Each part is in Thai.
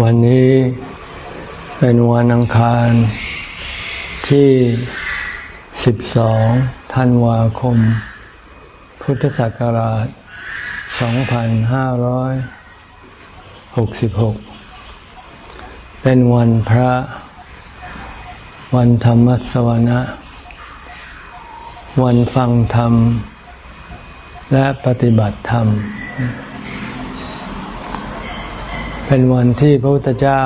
วันนี้เป็นวันอังคารที่ 12 ธันวาคม พุทธศักราช 2566 เป็นวันพระ วันธรรมสวนะ วันฟังธรรม และปฏิบัติธรรม เป็นวันที่พระพุทธเจ้า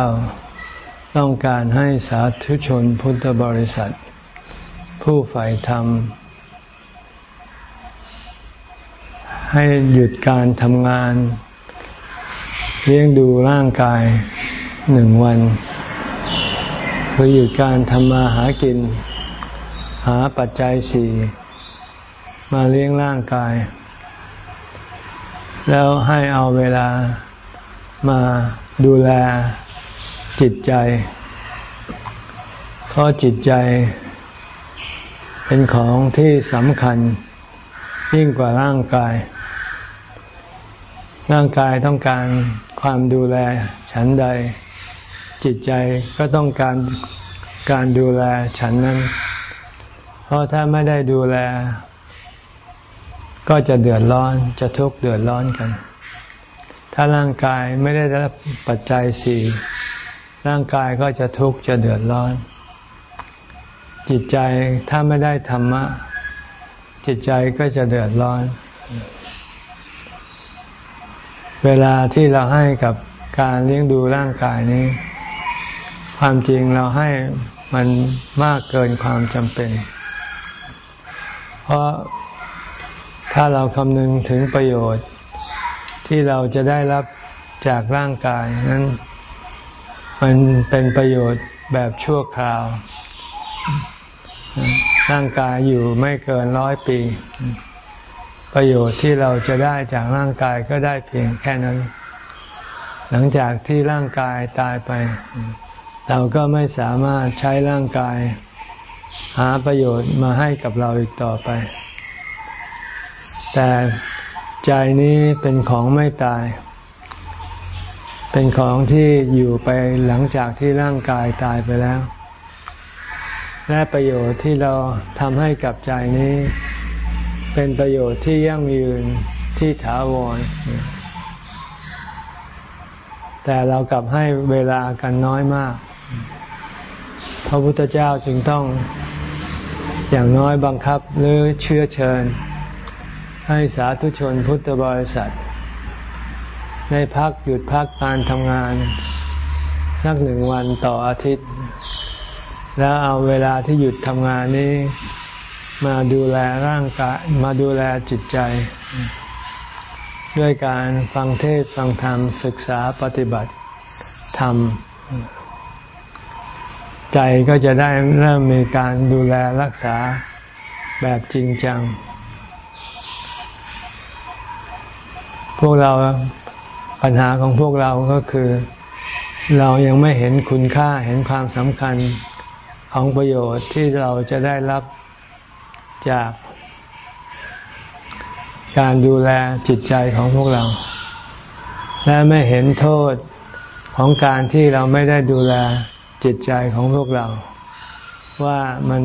ต้องการให้สาธุชนพุทธบริษัท ผู้ใฝ่ธรรม ให้หยุดการทำงาน เลี้ยงดูร่างกายหนึ่งวันคือหยุดการทำมาหากิน หาปัจจัยสี่มาเลี้ยงร่างกาย แล้วให้เอาเวลามา ดูแลจิตใจ เพราะจิตใจ เป็นของที่สำคัญยิ่งกว่าร่างกาย ร่างกายต้องการความดูแลฉันใด จิตใจก็ต้องการการดูแลฉันนั้น เพราะถ้าไม่ได้ดูแล ก็จะเดือดร้อนจะทุกข์เดือดร้อนกัน ถ้าร่างกายไม่ได้รับปัจจัยสี่ร่างกายก็จะทุกข์จะเดือดร้อน จิตใจถ้าไม่ได้ธรรมะ จิตใจก็จะเดือดร้อน เวลาที่เราให้กับการเลี้ยงดูร่างกายนี้ ความจริงเราให้มันมากเกินความจำเป็น เพราะถ้าเราคำนึงถึงประโยชน์ ที่เราจะได้รับจากร่างกายนั้น มันเป็นประโยชน์แบบชั่วคราว ร่างกายอยู่ไม่เกินร้อยปี ประโยชน์ที่เราจะได้จากร่างกายก็ได้เพียงแค่นั้น หลังจากที่ร่างกายตายไป เราก็ไม่สามารถใช้ร่างกาย หาประโยชน์มาให้กับเราอีกต่อไป แต่ ใจนี้เป็นของไม่ตาย เป็นของที่อยู่ไปหลังจากที่ร่างกายตายไปแล้ว และประโยชน์ที่เราทำให้กับใจนี้ เป็นประโยชน์ที่ยั่งยืนที่ถาวร แต่เรากลับให้เวลากันน้อยมาก พระพุทธเจ้าจึงต้องอย่างน้อยบังคับหรือเชื้อเชิญ ให้สาธุชนพุทธบริษัทในพักหยุดพักการทำงาน สักหนึ่งวันต่ออาทิตย์ แล้วเอาเวลาที่หยุดทำงานนี้ มาดูแลร่างกายมาดูแลจิตใจ ด้วยการฟังเทศฟังธรรมศึกษาปฏิบัติธรรม ใจก็จะได้เริ่มมีการดูแลรักษาแบบจริงจัง พวกเราปัญหาของพวกเราก็คือ เรายังไม่เห็นคุณค่าเห็นความสำคัญของประโยชน์ที่เราจะได้รับจากการดูแลจิตใจของพวกเรา และไม่เห็นโทษของการที่เราไม่ได้ดูแลจิตใจของพวกเรา ว่ามัน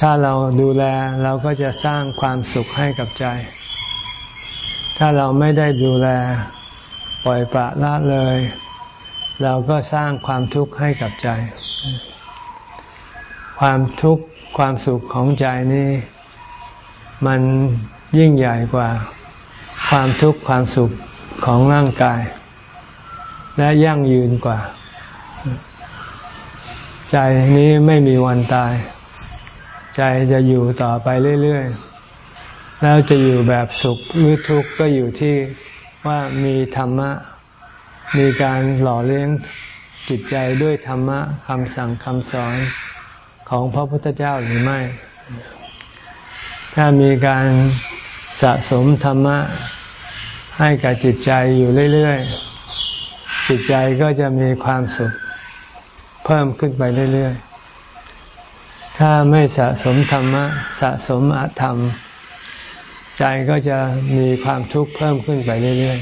ถ้าเราดูแลเราก็จะสร้างความสุขให้กับใจ ถ้าเราไม่ได้ดูแลปล่อยปละละเลย เราก็สร้างความทุกข์ให้กับใจ ความทุกข์ความสุขของใจนี้มันยิ่งใหญ่กว่า ความทุกข์ความสุขของร่างกาย และยั่งยืนกว่า ใจนี้ไม่มีวันตาย ใจจะอยู่ต่อไปเรื่อย ๆ แล้วจะอยู่แบบสุขหรือทุกข์ก็อยู่ที่ว่ามีธรรมะ มีการหล่อเลี้ยงจิตใจด้วยธรรมะคำสั่งคำสอนของพระพุทธเจ้าหรือไม่ ถ้ามีการสะสมธรรมะ ให้กับจิตใจอยู่เรื่อยๆ จิตใจก็จะมีความสุข เพิ่มขึ้นไปเรื่อยๆ ถ้าไม่สะสมธรรมะ สะสมอธรรม ใจก็จะมีความทุกข์เพิ่มขึ้นไปเรื่อย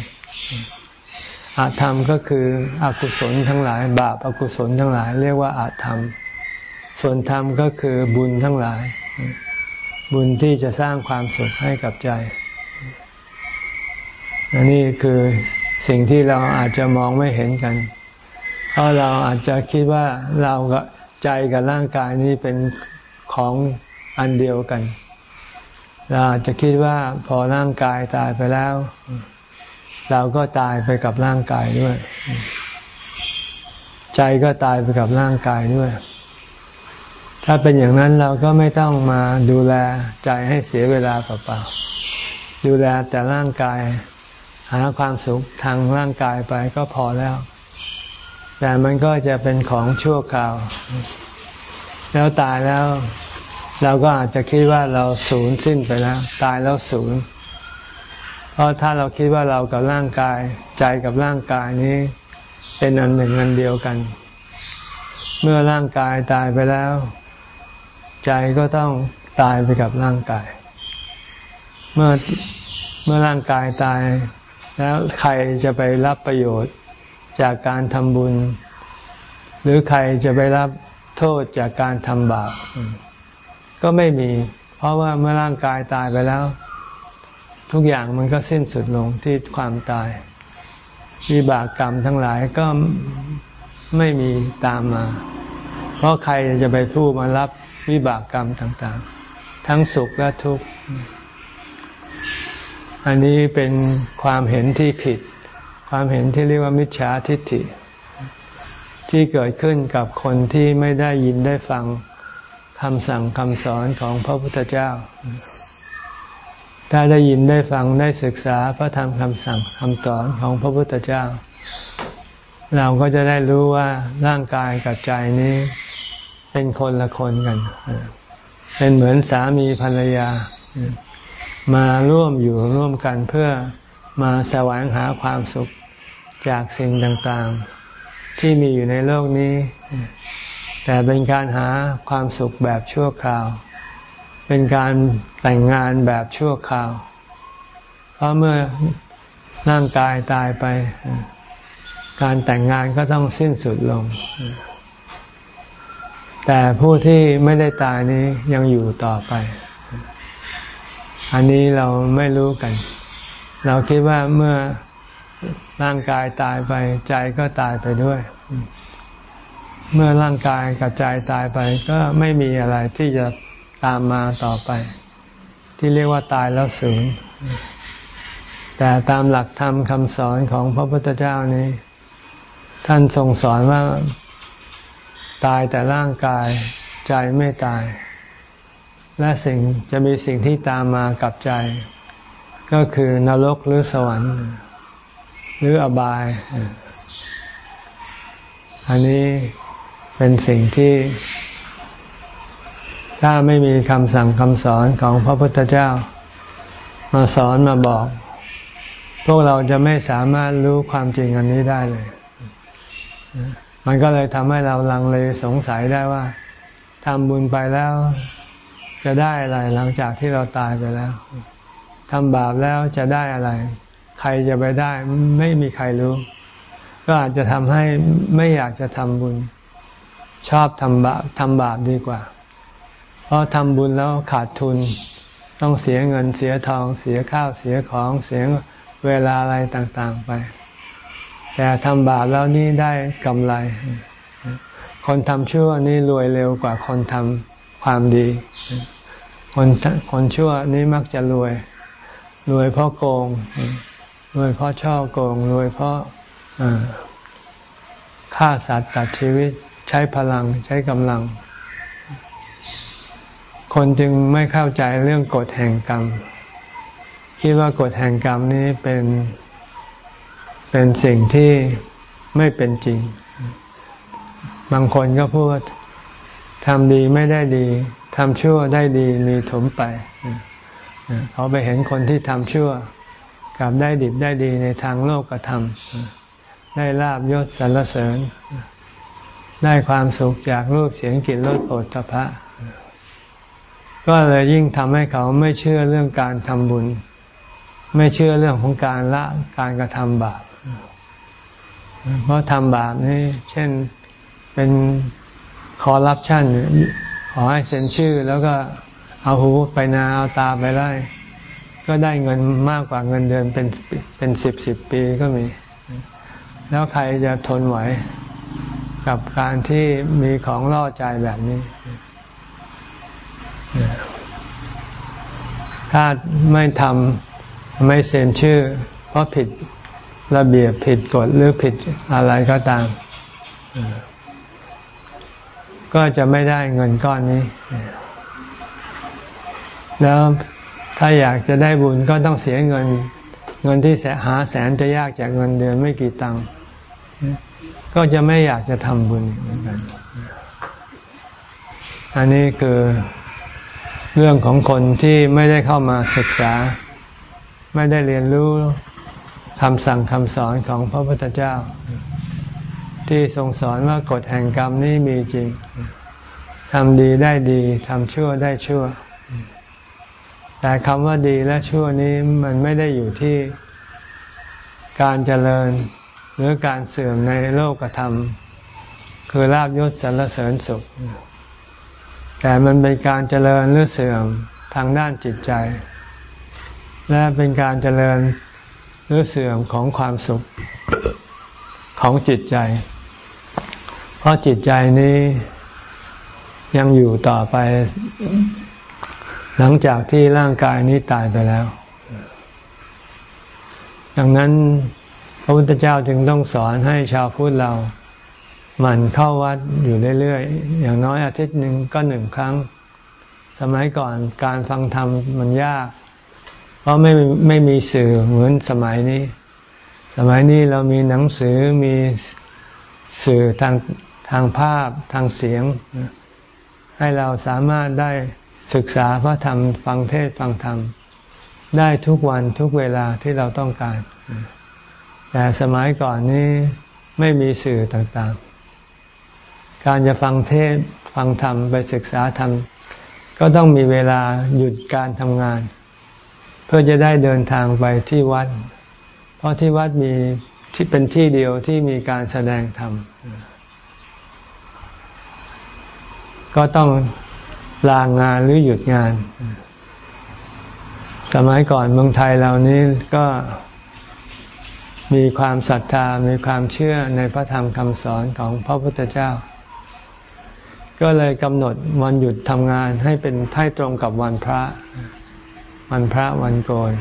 ๆอาธรรมก็คืออกุศลทั้งหลาย บาปอากุศลทั้งหลาย เรียกว่าอาธรรม ส่วนธรรมก็คือบุญทั้งหลาย บุญที่จะสร้างความสุขให้กับใจอันนี้คือสิ่งที่เราอาจจะมองไม่เห็นกัน เพราะเราอาจจะคิดว่าเรากับใจกับร่างกายนี้เป็นของอันเดียวกัน เราอาจจะคิดว่าพอร่างกายตายไปแล้ว เราก็ตายไปกับร่างกายด้วย ใจก็ตายไปกับร่างกายด้วย ถ้าเป็นอย่างนั้นเราก็ไม่ต้องมาดูแลใจให้เสียเวลาเปล่าๆดูแลแต่ร่างกาย หาความสุขทางร่างกายไปก็พอแล้ว แต่มันก็จะเป็นของชั่วคราว แล้วตายแล้ว เราก็อาจจะคิดว่าเราสูญสิ้นไปแล้ว ตายแล้วสูญเพราะถ้าเราคิดว่าเรากับร่างกาย ใจกับร่างกายนี้ เป็นอันหนึ่งอันเดียวกัน เมื่อร่างกายตายไปแล้ว ใจก็ต้องตายไปกับร่างกาย เมื่อเมื่อร่างกายตาย แล้วใครจะไปรับประโยชน์จากการทำบุญ หรือใครจะไปรับโทษจากการทำบาป ก็ไม่มี เพราะว่าเมื่อร่างกายตายไปแล้ว ทุกอย่างมันก็สิ้นสุดลงที่ความตายวิบากกรรมทั้งหลายก็ไม่มีตามมา เพราะใครจะไปผู้มารับวิบากกรรมต่าง ๆ ทั้งสุขและทุกข์ อันนี้เป็นความเห็นที่ผิด ความเห็นที่เรียกว่ามิจฉาทิฏฐิ ที่เกิดขึ้นกับคนที่ไม่ได้ยินได้ฟัง คำสั่งคำสอนของพระพุทธเจ้า ถ้าได้ยินได้ฟังได้ศึกษาพระธรรมคำสั่งคำสอนของพระพุทธเจ้า เราก็จะได้รู้ว่าร่างกายกับใจนี้ เป็นคนละคนกัน เป็นเหมือนสามีภรรยา มาร่วมอยู่ร่วมกันเพื่อมาแสวงหาความสุขจากสิ่งต่างๆ ที่มีอยู่ในโลกนี้ แต่เป็นการหาความสุขแบบชั่วคราว เป็นการแต่งงานแบบชั่วคราว เพราะเมื่อร่างกายตายไป การแต่งงานก็ต้องสิ้นสุดลง แต่ผู้ที่ไม่ได้ตายนี้ยังอยู่ต่อไป อันนี้เราไม่รู้กัน เราคิดว่าเมื่อร่างกายตายไปใจก็ตายไปด้วย เมื่อร่างกายกับใจตายไป ก็ไม่มีอะไรที่จะตามมาต่อไป ที่เรียกว่าตายแล้วสูญแต่ตามหลักธรรมคำสอนของพระพุทธเจ้านี้ ท่านทรงสอนว่าตายแต่ร่างกายใจไม่ตาย และสิ่งจะมีสิ่งที่ตามมากับใจ ก็คือนรกหรือสวรรค์ หรืออบาย อันนี้ เป็นสิ่งที่ ถ้าไม่มีคำสั่งคำสอนของพระพุทธเจ้า มาสอนมาบอก พวกเราจะไม่สามารถรู้ความจริงอันนี้ได้เลย มันก็เลยทำให้เราลังเลสงสัยได้ว่าทำบุญไปแล้ว จะได้อะไรหลังจากที่เราตายไปแล้วทำบาปแล้วจะได้อะไร ใครจะไปได้ไม่มีใครรู้ ก็อาจจะทำให้ไม่อยากจะทำบุญ ชอบทำบาปทำบาปดีกว่า เพราะทำบุญแล้วขาดทุน ต้องเสียเงินเสียทองเสียข้าวเสียของเสียเวลาอะไรต่างๆไป แต่ทำบาปแล้วนี่ได้กำไร คนทำชั่วนี่รวยเร็วกว่าคนทำความดี คนคนชั่วนี้มักจะรวย รวยเพราะโกง รวยเพราะช่อโกง รวยเพราะฆ่าสัตว์ตัดชีวิต ใช้พลังใช้กำลัง คนจึงไม่เข้าใจเรื่องกฎแห่งกรรม คิดว่ากฎแห่งกรรมนี้เป็นเป็นสิ่งที่ไม่เป็นจริง บางคนก็พูดทำดีไม่ได้ดีทำชั่วได้ดีมีถมไป เขาไปเห็นคนที่ทำชั่วกับได้ดิบได้ดีในทางโลกกระทำได้ลาบยศสรรเสริญ ได้ความสุขจากรูปเสียงกลิ่นรสโผฏฐพะ ก็เลยยิ่งทำให้เขาไม่เชื่อเรื่องการทำบุญ ไม่เชื่อเรื่องของการละการกระทำบาป เพราะทำบาปนี่เช่นเป็นคอร์รัปชันขอให้เซ็นชื่อแล้วก็เอาหูไปนาเอาตาไปไล่ก็ได้เงินมากกว่าเงินเดือนเป็นเป็นสิบสิบปีก็มี แล้วใครจะทนไหว กับการที่มีของล่อใจแบบนี้ ถ้าไม่ทำไม่เซ็นชื่อ เพราะผิดระเบียบผิดกฎหรือผิดอะไรก็ตาม ก็จะไม่ได้เงินก้อนนี้ แล้วถ้าอยากจะได้บุญก็ต้องเสียเงิน เงินที่แสหาแสนจะยากจากเงินเดือนไม่กี่ตังค์ ก็จะไม่อยากจะทำบุญเหมือนกัน อันนี้คือเรื่องของคนที่ไม่ได้เข้ามาศึกษา ไม่ได้เรียนรู้คำสั่งคำสอนของพระพุทธเจ้า ที่ทรงสอนว่ากฎแห่งกรรมนี้มีจริงทำดีได้ดีทำชั่วได้ชั่ว แต่คำว่าดีและชั่วนี้มันไม่ได้อยู่ที่การเจริญ หรือการเสื่อมในโลกธรรม คือลาบยศสรรเสริญสุข แต่มันเป็นการเจริญหรือเสื่อมทางด้านจิตใจ และเป็นการเจริญหรือเสื่อมของความสุขของจิตใจ เพราะจิตใจนี้ยังอยู่ต่อไป หลังจากที่ร่างกายนี้ตายไปแล้ว ดังนั้น ระพุทธเจ้าจึงต้องสอนให้ชาวพุทธเราหมั่นเข้าวัดอยู่เรื่อยๆ อย่างน้อยอาทิตย์หนึ่งก็หนึ่งครั้ง สมัยก่อนการฟังธรรมมันยาก เพราะไม่ไม่มีสื่อเหมือนสมัยนี้ สมัยนี้เรามีหนังสือมีสื่อทางทางภาพทางเสียง ให้เราสามารถได้ศึกษาพระธรรมฟังเทศฟังธรรม ได้ทุกวันทุกเวลาที่เราต้องการ แต่สมัยก่อนนี้ไม่มีสื่อต่างๆ การจะฟังเทศฟังธรรมไปศึกษาธรรม ก็ต้องมีเวลาหยุดการทำงาน เพื่อจะได้เดินทางไปที่วัด เพราะที่วัดมีที่เป็นที่เดียวที่มีการแสดงธรรม ก็ต้องลางงานหรือหยุดงาน สมัยก่อนเมืองไทยเรานี้ก็ มีความศรัทธา มีความเชื่อในพระธรรมคำสอนของพระพุทธเจ้า ก็เลยกำหนดวันหยุดทำงานให้เป็นให้ตรงกับวันพระ วันพระวันโกน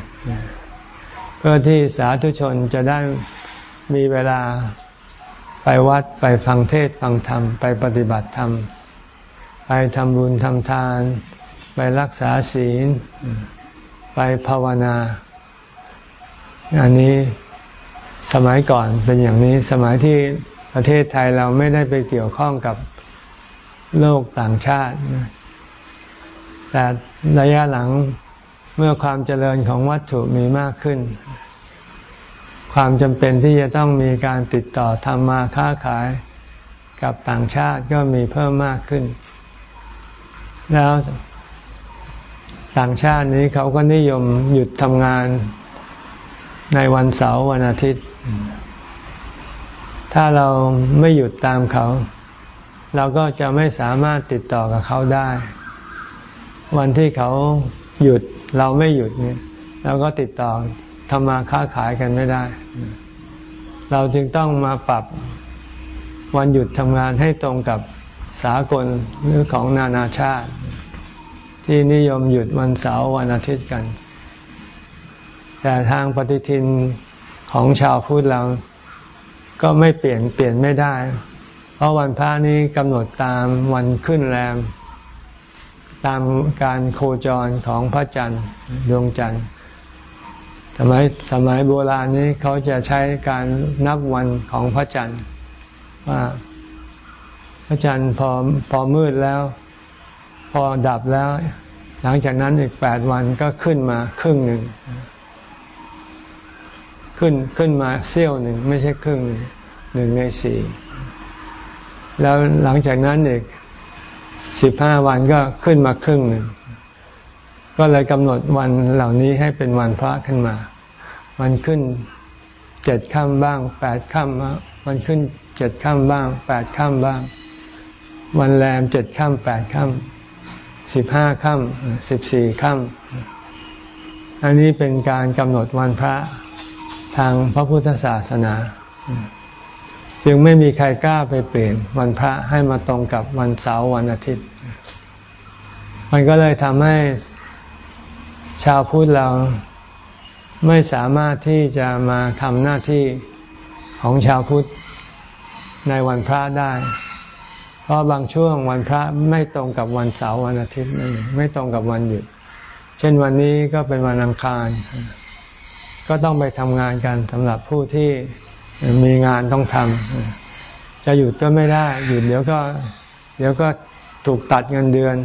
เพื่อที่สาธุชนจะได้มีเวลาไปวัดไปฟังเทศฟังธรรม ไปปฏิบัติธรรม ไปทำบุญทำทาน ไปรักษาศีล ไปภาวนา อันนี้ สมัยก่อนเป็นอย่างนี้สมัยที่ประเทศไทยเราไม่ได้ไปเกี่ยวข้องกับโลกต่างชาติ แต่ระยะหลังเมื่อความเจริญของวัตถุมีมากขึ้น ความจำเป็นที่จะต้องมีการติดต่อทำมาค้าขายกับต่างชาติก็มีเพิ่มมากขึ้น แล้วต่างชาตินี้เขาก็นิยมหยุดทำงานในวันเสาร์วันอาทิตย์ ถ้าเราไม่หยุดตามเขา เราก็จะไม่สามารถติดต่อกับเขาได้ วันที่เขาหยุดเราไม่หยุดเนี่ยเราก็ติดต่อทำมาค้าขายกันไม่ได้ เราจึงต้องมาปรับวันหยุดทำงานให้ตรงกับสากลหรือของนานาชาติ ที่นิยมหยุดวันเสาร์วันอาทิตย์กัน แต่ทางปฏิทิน ของชาวพุทธเราก็ไม่เปลี่ยนเปลี่ยนไม่ได้ เพราะวันพระนี้กำหนดตามวันขึ้นแรม ตามการโคจรของพระจันทร์ดวงจันทร์สมัยสมัยโบราณนี้เขาจะใช้การนับวันของพระจันทร์ว่าพระจันทร์พอพอมืดแล้ว พอดับแล้ว หลังจากนั้นอีกแปดวันก็ขึ้นมาครึ่งหนึ่ง ขึ้นขึ้นมาเสี้ยวหนึ่งไม่ใช่ครึ่งหนึ่งหนึ่งในสี่แล้วหลังจากนั้นอีกสิบห้าวันก็ขึ้นมาครึ่งหนึ่งก็เลยกำหนดวันเหล่านี้ให้เป็นวันพระขึ้นมา วันขึ้นเจ็ดค่ำบ้างแปดค่ำวันขึ้นเจ็ดค่ำบ้างแปดค่ำบ้าง วันแรมเจ็ดค่ำแปดค่ำสิบห้าค่ำสิบสี่ค่ำอันนี้เป็นการกำหนดวันพระ ทางพระพุทธศาสนา จึงไม่มีใครกล้าไปเปลี่ยนวันพระให้มาตรงกับวันเสาร์วันอาทิตย์ มันก็เลยทำให้ชาวพุทธเราไม่สามารถที่จะมาทำหน้าที่ของชาวพุทธในวันพระได้ เพราะบางช่วงวันพระไม่ตรงกับวันเสาร์วันอาทิตย์ ไม่ตรงกับวันหยุด เช่นวันนี้ก็เป็นวันอังคาร ก็ต้องไปทำงานกันสำหรับผู้ที่มีงานต้องทำจะหยุดก็ไม่ได้ หยุดเดี๋ยวก็ เดี๋ยวก็ถูกตัดเงินเดือน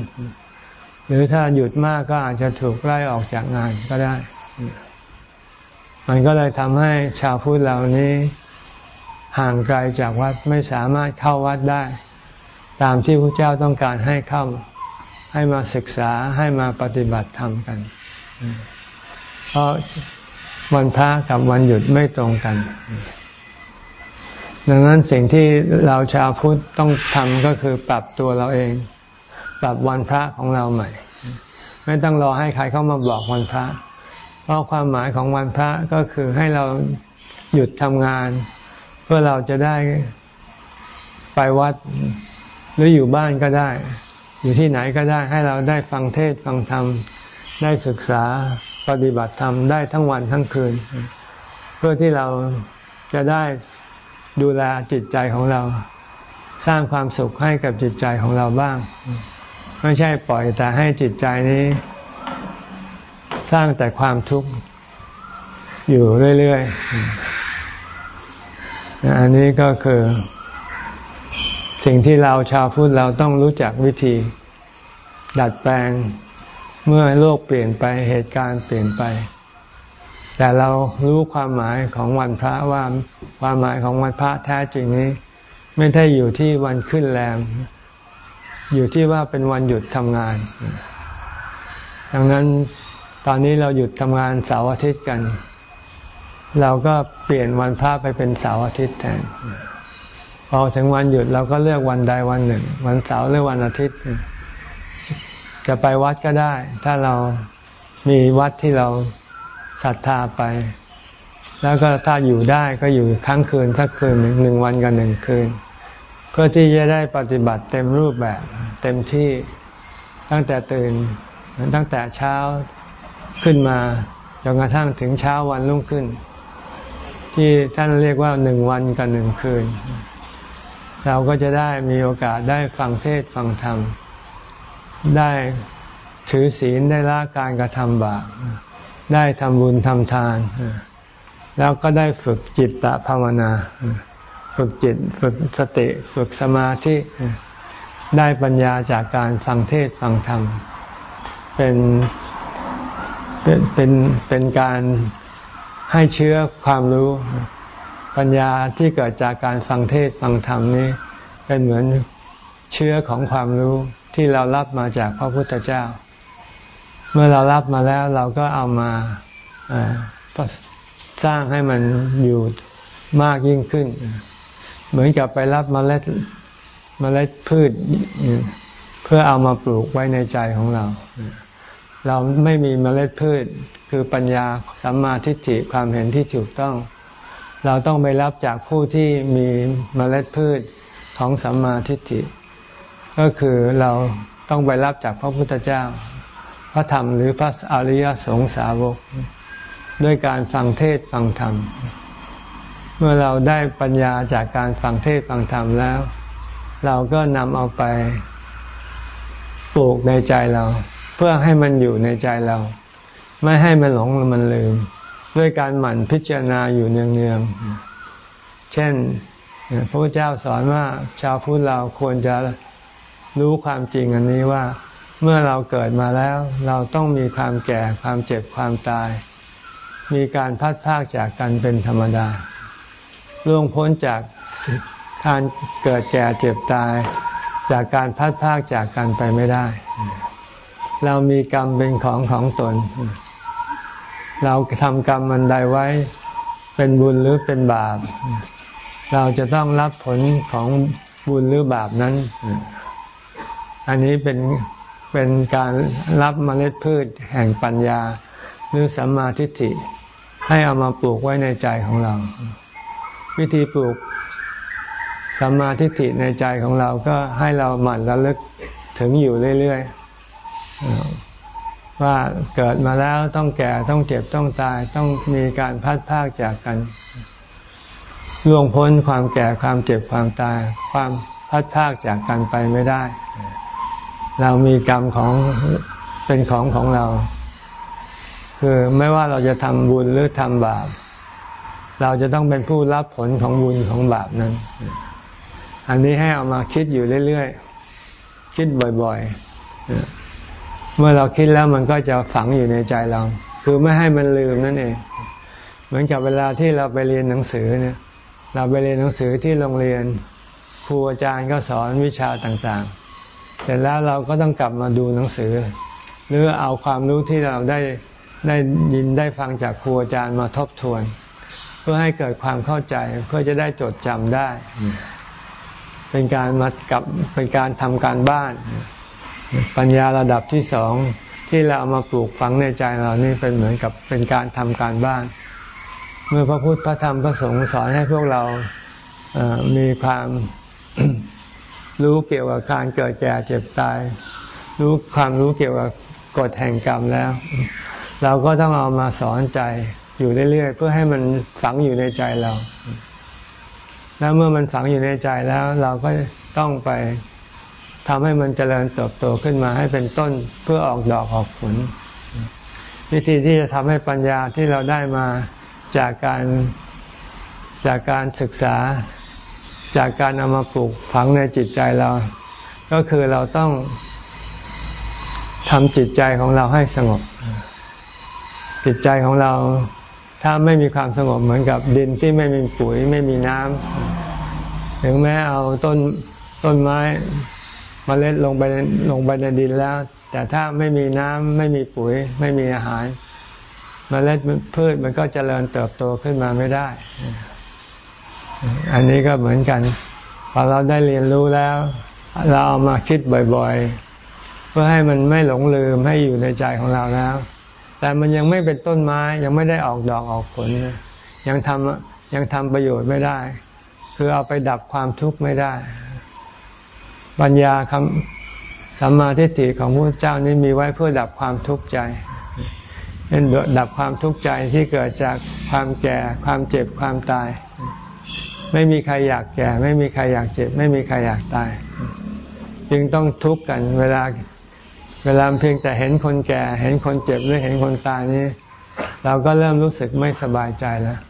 หรือถ้าหยุดมากก็อาจจะถูกไล่ออกจากงานก็ได้ มันก็เลยทำให้ชาวพุทธเหล่านี้ห่างไกลจากวัดไม่สามารถเข้าวัดได้ ตามที่พระเจ้าต้องการให้เข้า ให้มาศึกษาให้มาปฏิบัติธรรมกัน เพราะ วันพระกับวันหยุดไม่ตรงกัน ดังนั้นสิ่งที่เราชาวพุทธต้องทำก็คือปรับตัวเราเอง ปรับวันพระของเราใหม่ ไม่ต้องรอให้ใครเข้ามาบอกวันพระ เพราะความหมายของวันพระก็คือให้เราหยุดทำงาน เพื่อเราจะได้ไปวัดหรืออยู่บ้านก็ได้ อยู่ที่ไหนก็ได้ให้เราได้ฟังเทศฟังธรรม ได้ศึกษา ปฏิบัติธรรมได้ทั้งวันทั้งคืน เพื่อที่เราจะได้ดูแลจิตใจของเรา สร้างความสุขให้กับจิตใจของเราบ้าง ไม่ใช่ปล่อยแต่ให้จิตใจนี้ สร้างแต่ความทุกข์อยู่เรื่อยๆ อันนี้ก็คือ สิ่งที่เราชาวพุทธเราต้องรู้จักวิธี ดัดแปลง เมื่อโลกเปลี่ยนไปเหตุการณ์เปลี่ยนไป แต่เรารู้ความหมายของวันพระว่าความหมายของวันพระแท้จริงนี้ ไม่ได้อยู่ที่วันขึ้นแรมอยู่ที่ว่าเป็นวันหยุดทำงาน ดังนั้นตอนนี้เราหยุดทำงานเสาร์อาทิตย์กัน เราก็เปลี่ยนวันพระไปเป็นเสาร์อาทิตย์แทนพอถึงวันหยุดเราก็เลือกวันใดวันหนึ่ง วันเสาร์หรือวันอาทิตย์ จะไปวัดก็ได้ ถ้าเรามีวัดที่เราศรัทธาไป แล้วก็ถ้าอยู่ได้ก็อยู่ครั้งคืนสักคืนหนึ่งหนึ่งวันกับหนึ่งคืน เพื่อที่จะได้ปฏิบัติเต็มรูปแบบ เต็มที่ตั้งแต่ตื่นตั้งแต่เช้าขึ้นมาจนกระทั่งถึงเช้าวันรุ่งขึ้น ที่ท่านเรียกว่าหนึ่งวันกับหนึ่งคืน เราก็จะได้มีโอกาสได้ฟังเทศฟังธรรม ได้ถือศีลได้ละการกระทำบาปได้ทำบุญทำทาน แล้วก็ได้ฝึกจิตตภาวนา ฝึกจิตฝึกสติฝึกสมาธิได้ปัญญาจากการฟังเทศฟังธรรม เป็นเป็นเป็นการให้เชื้อความรู้ปัญญาที่เกิดจากการฟังเทศฟังธรรมนี้ เป็นเหมือนเชื้อของความรู้ ที่เรารับมาจากพระพุทธเจ้า เมื่อเรารับมาแล้วเราก็เอามาสร้างให้มันอยู่มากยิ่งขึ้น เหมือนกับไปรับมเมล็ดมเมล็ดพืช เพื่อเอามาปลูกไว้ในใจของเรา เราไม่มีเมล็ดพืช คือปัญญาสัมมาทิฏฐิความเห็นที่ถูกต้อง เราต้องไปรับจากผู้ที่มีเมล็ดพืชของสัมมาทิฏฐิ ก็คือเราต้องไปรับจากพระพุทธเจ้า พระธรรมหรือพระอริยสงสาวก ด้วยการฟังเทศฟังธรรม เมื่อเราได้ปัญญาจากการฟังเทศฟังธรรมแล้ว เราก็นำเอาไปปลูกในใจเรา เพื่อให้มันอยู่ในใจเรา ไม่ให้มันหลงมันลืม ด้วยการหมั่นพิจารณาอยู่เนืองๆเช่นพระพุทธเจ้าสอนว่าชาวพุทธเราควรจะ รู้ความจริงอันนี้ว่า เมื่อเราเกิดมาแล้ว เราต้องมีความแก่ความเจ็บความตาย มีการพัดพากจากกันเป็นธรรมดาล่วงพ้นจากการเกิดแก่เจ็บตาย จากการพัดพากจากกันไปไม่ได้ เรามีกรรมเป็นของของตน เราทำกรรมมันใดไว้ เป็นบุญหรือเป็นบาป เราจะต้องรับผลของบุญหรือบาปนั้น อันนี้เป็นเป็นการรับเมล็ดพืชแห่งปัญญา หรือสัมมาทิฏฐิให้เอามาปลูกไว้ในใจของเรา วิธีปลูกสัมมาทิฏฐิในใจของเราก็ให้เราหมั่นระลึกถึงอยู่เรื่อยๆว่าเกิดมาแล้วต้องแก่ต้องเจ็บต้องตาย ต้องมีการพัดพากจากกันล่วงพ้นความแก่ความเจ็บความตาย ความพัดพากจากกันไปไม่ได้ เรามีกรรมของเป็นของของเรา คือไม่ว่าเราจะทำบุญหรือทำบาป เราจะต้องเป็นผู้รับผลของบุญของบาปนั้น อันนี้ให้เอามาคิดอยู่เรื่อยๆ คิดบ่อยๆ เมื่อเราคิดแล้วมันก็จะฝังอยู่ในใจเรา คือไม่ให้มันลืมนั่นเอง เหมือนกับเวลาที่เราไปเรียนหนังสือเนี่ยเราไปเรียนหนังสือที่โรงเรียนครูอาจารย์ก็สอนวิชาต่างๆ เสร็จแล้วเราก็ต้องกลับมาดูหนังสือ หรือเอาความรู้ที่เราได้ได้ยินได้ฟังจากครูอาจารย์มาทบทวน เพื่อให้เกิดความเข้าใจเพื่อจะได้จดจำได้ เป็นการมากับเป็นการทำการบ้าน ปัญญาระดับที่สองที่เราเอามาปลูกฝังในใจเรานี่เป็นเหมือนกับเป็นการทำการบ้าน เมื่อพระพุทธพระธรรมพระสงฆ์สอนให้พวกเรามีความ รู้เกี่ยวกับการเกิดแก่เจ็บตาย รู้ความรู้เกี่ยวกับกฎแห่งกรรมแล้ว เราก็ต้องเอามาสอนใจอยู่เรื่อยๆเพื่อให้มันฝังอยู่ในใจเรา แล้วเมื่อมันฝังอยู่ในใจแล้ว เราก็ต้องไปทำให้มันเจริญเติบโตขึ้นมาให้เป็นต้นเพื่อออกดอกออกผล วิธีที่จะทำให้ปัญญาที่เราได้มาจากการจากการศึกษา จากการเอามาปลูกฝังในจิตใจเรา ก็คือเราต้องทำจิตใจของเราให้สงบ จิตใจของเราถ้าไม่มีความสงบเหมือนกับดินที่ไม่มีปุ๋ยไม่มีน้ำถึงแม้เอาต้นต้นไม้มเมล็ดลงไปลงไปในดินแล้ว แต่ถ้าไม่มีน้ำไม่มีปุ๋ย ไม่มีอาหารมเมล็ดพืชมันก็เจริญเติบโตขึ้นมาไม่ได้ อันนี้ก็เหมือนกันพอเราได้เรียนรู้แล้ว เราเอามาคิดบ่อยๆ เพื่อให้มันไม่หลงลืมให้อยู่ในใจของเราแล้ว แต่มันยังไม่เป็นต้นไม้ยังไม่ได้ออกดอกออกผล ยังทำยังทำประโยชน์ไม่ได้ คือเอาไปดับความทุกข์ไม่ได้ ปัญญาคำสัมมาทิฏฐิของพระเจ้านี้มีไว้เพื่อดับความทุกข์ใจเป็นดับความทุกข์ใจที่เกิดจากความแก่ความเจ็บความตาย ไม่มีใครอยากแก่ ไม่มีใครอยากเจ็บ ไม่มีใครอยากตาย จึงต้องทุกข์กัน เวลาเวลาเพียงแต่เห็นคนแก่ เห็นคนเจ็บหรือเห็นคนตายนี้ เราก็เริ่มรู้สึกไม่สบายใจแล้ว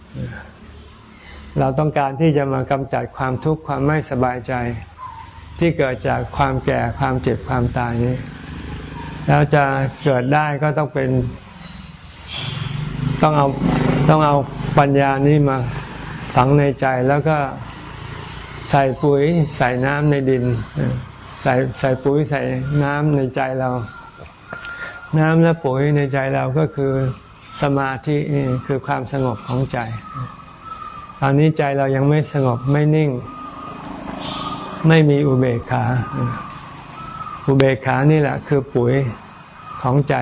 เราต้องการที่จะมากำจัดความทุกข์ความไม่สบายใจ ที่เกิดจากความแก่ความเจ็บความตายนี้ แล้วจะเกิดได้ก็ต้องเป็น ต้องเอาต้องเอาปัญญานี้มา ฝังในใจแล้วก็ใส่ปุ๋ย ใส่น้ำในดิน ใส่ใส่ปุ๋ยใส่น้ำในใจเรา น้ำและปุ๋ยในใจเราก็คือสมาธินี่คือความสงบของใจ ตอนนี้ใจเรายังไม่สงบไม่นิ่ง ไม่มีอุเบกขา อุเบกขานี่แหละคือปุ๋ยของใจ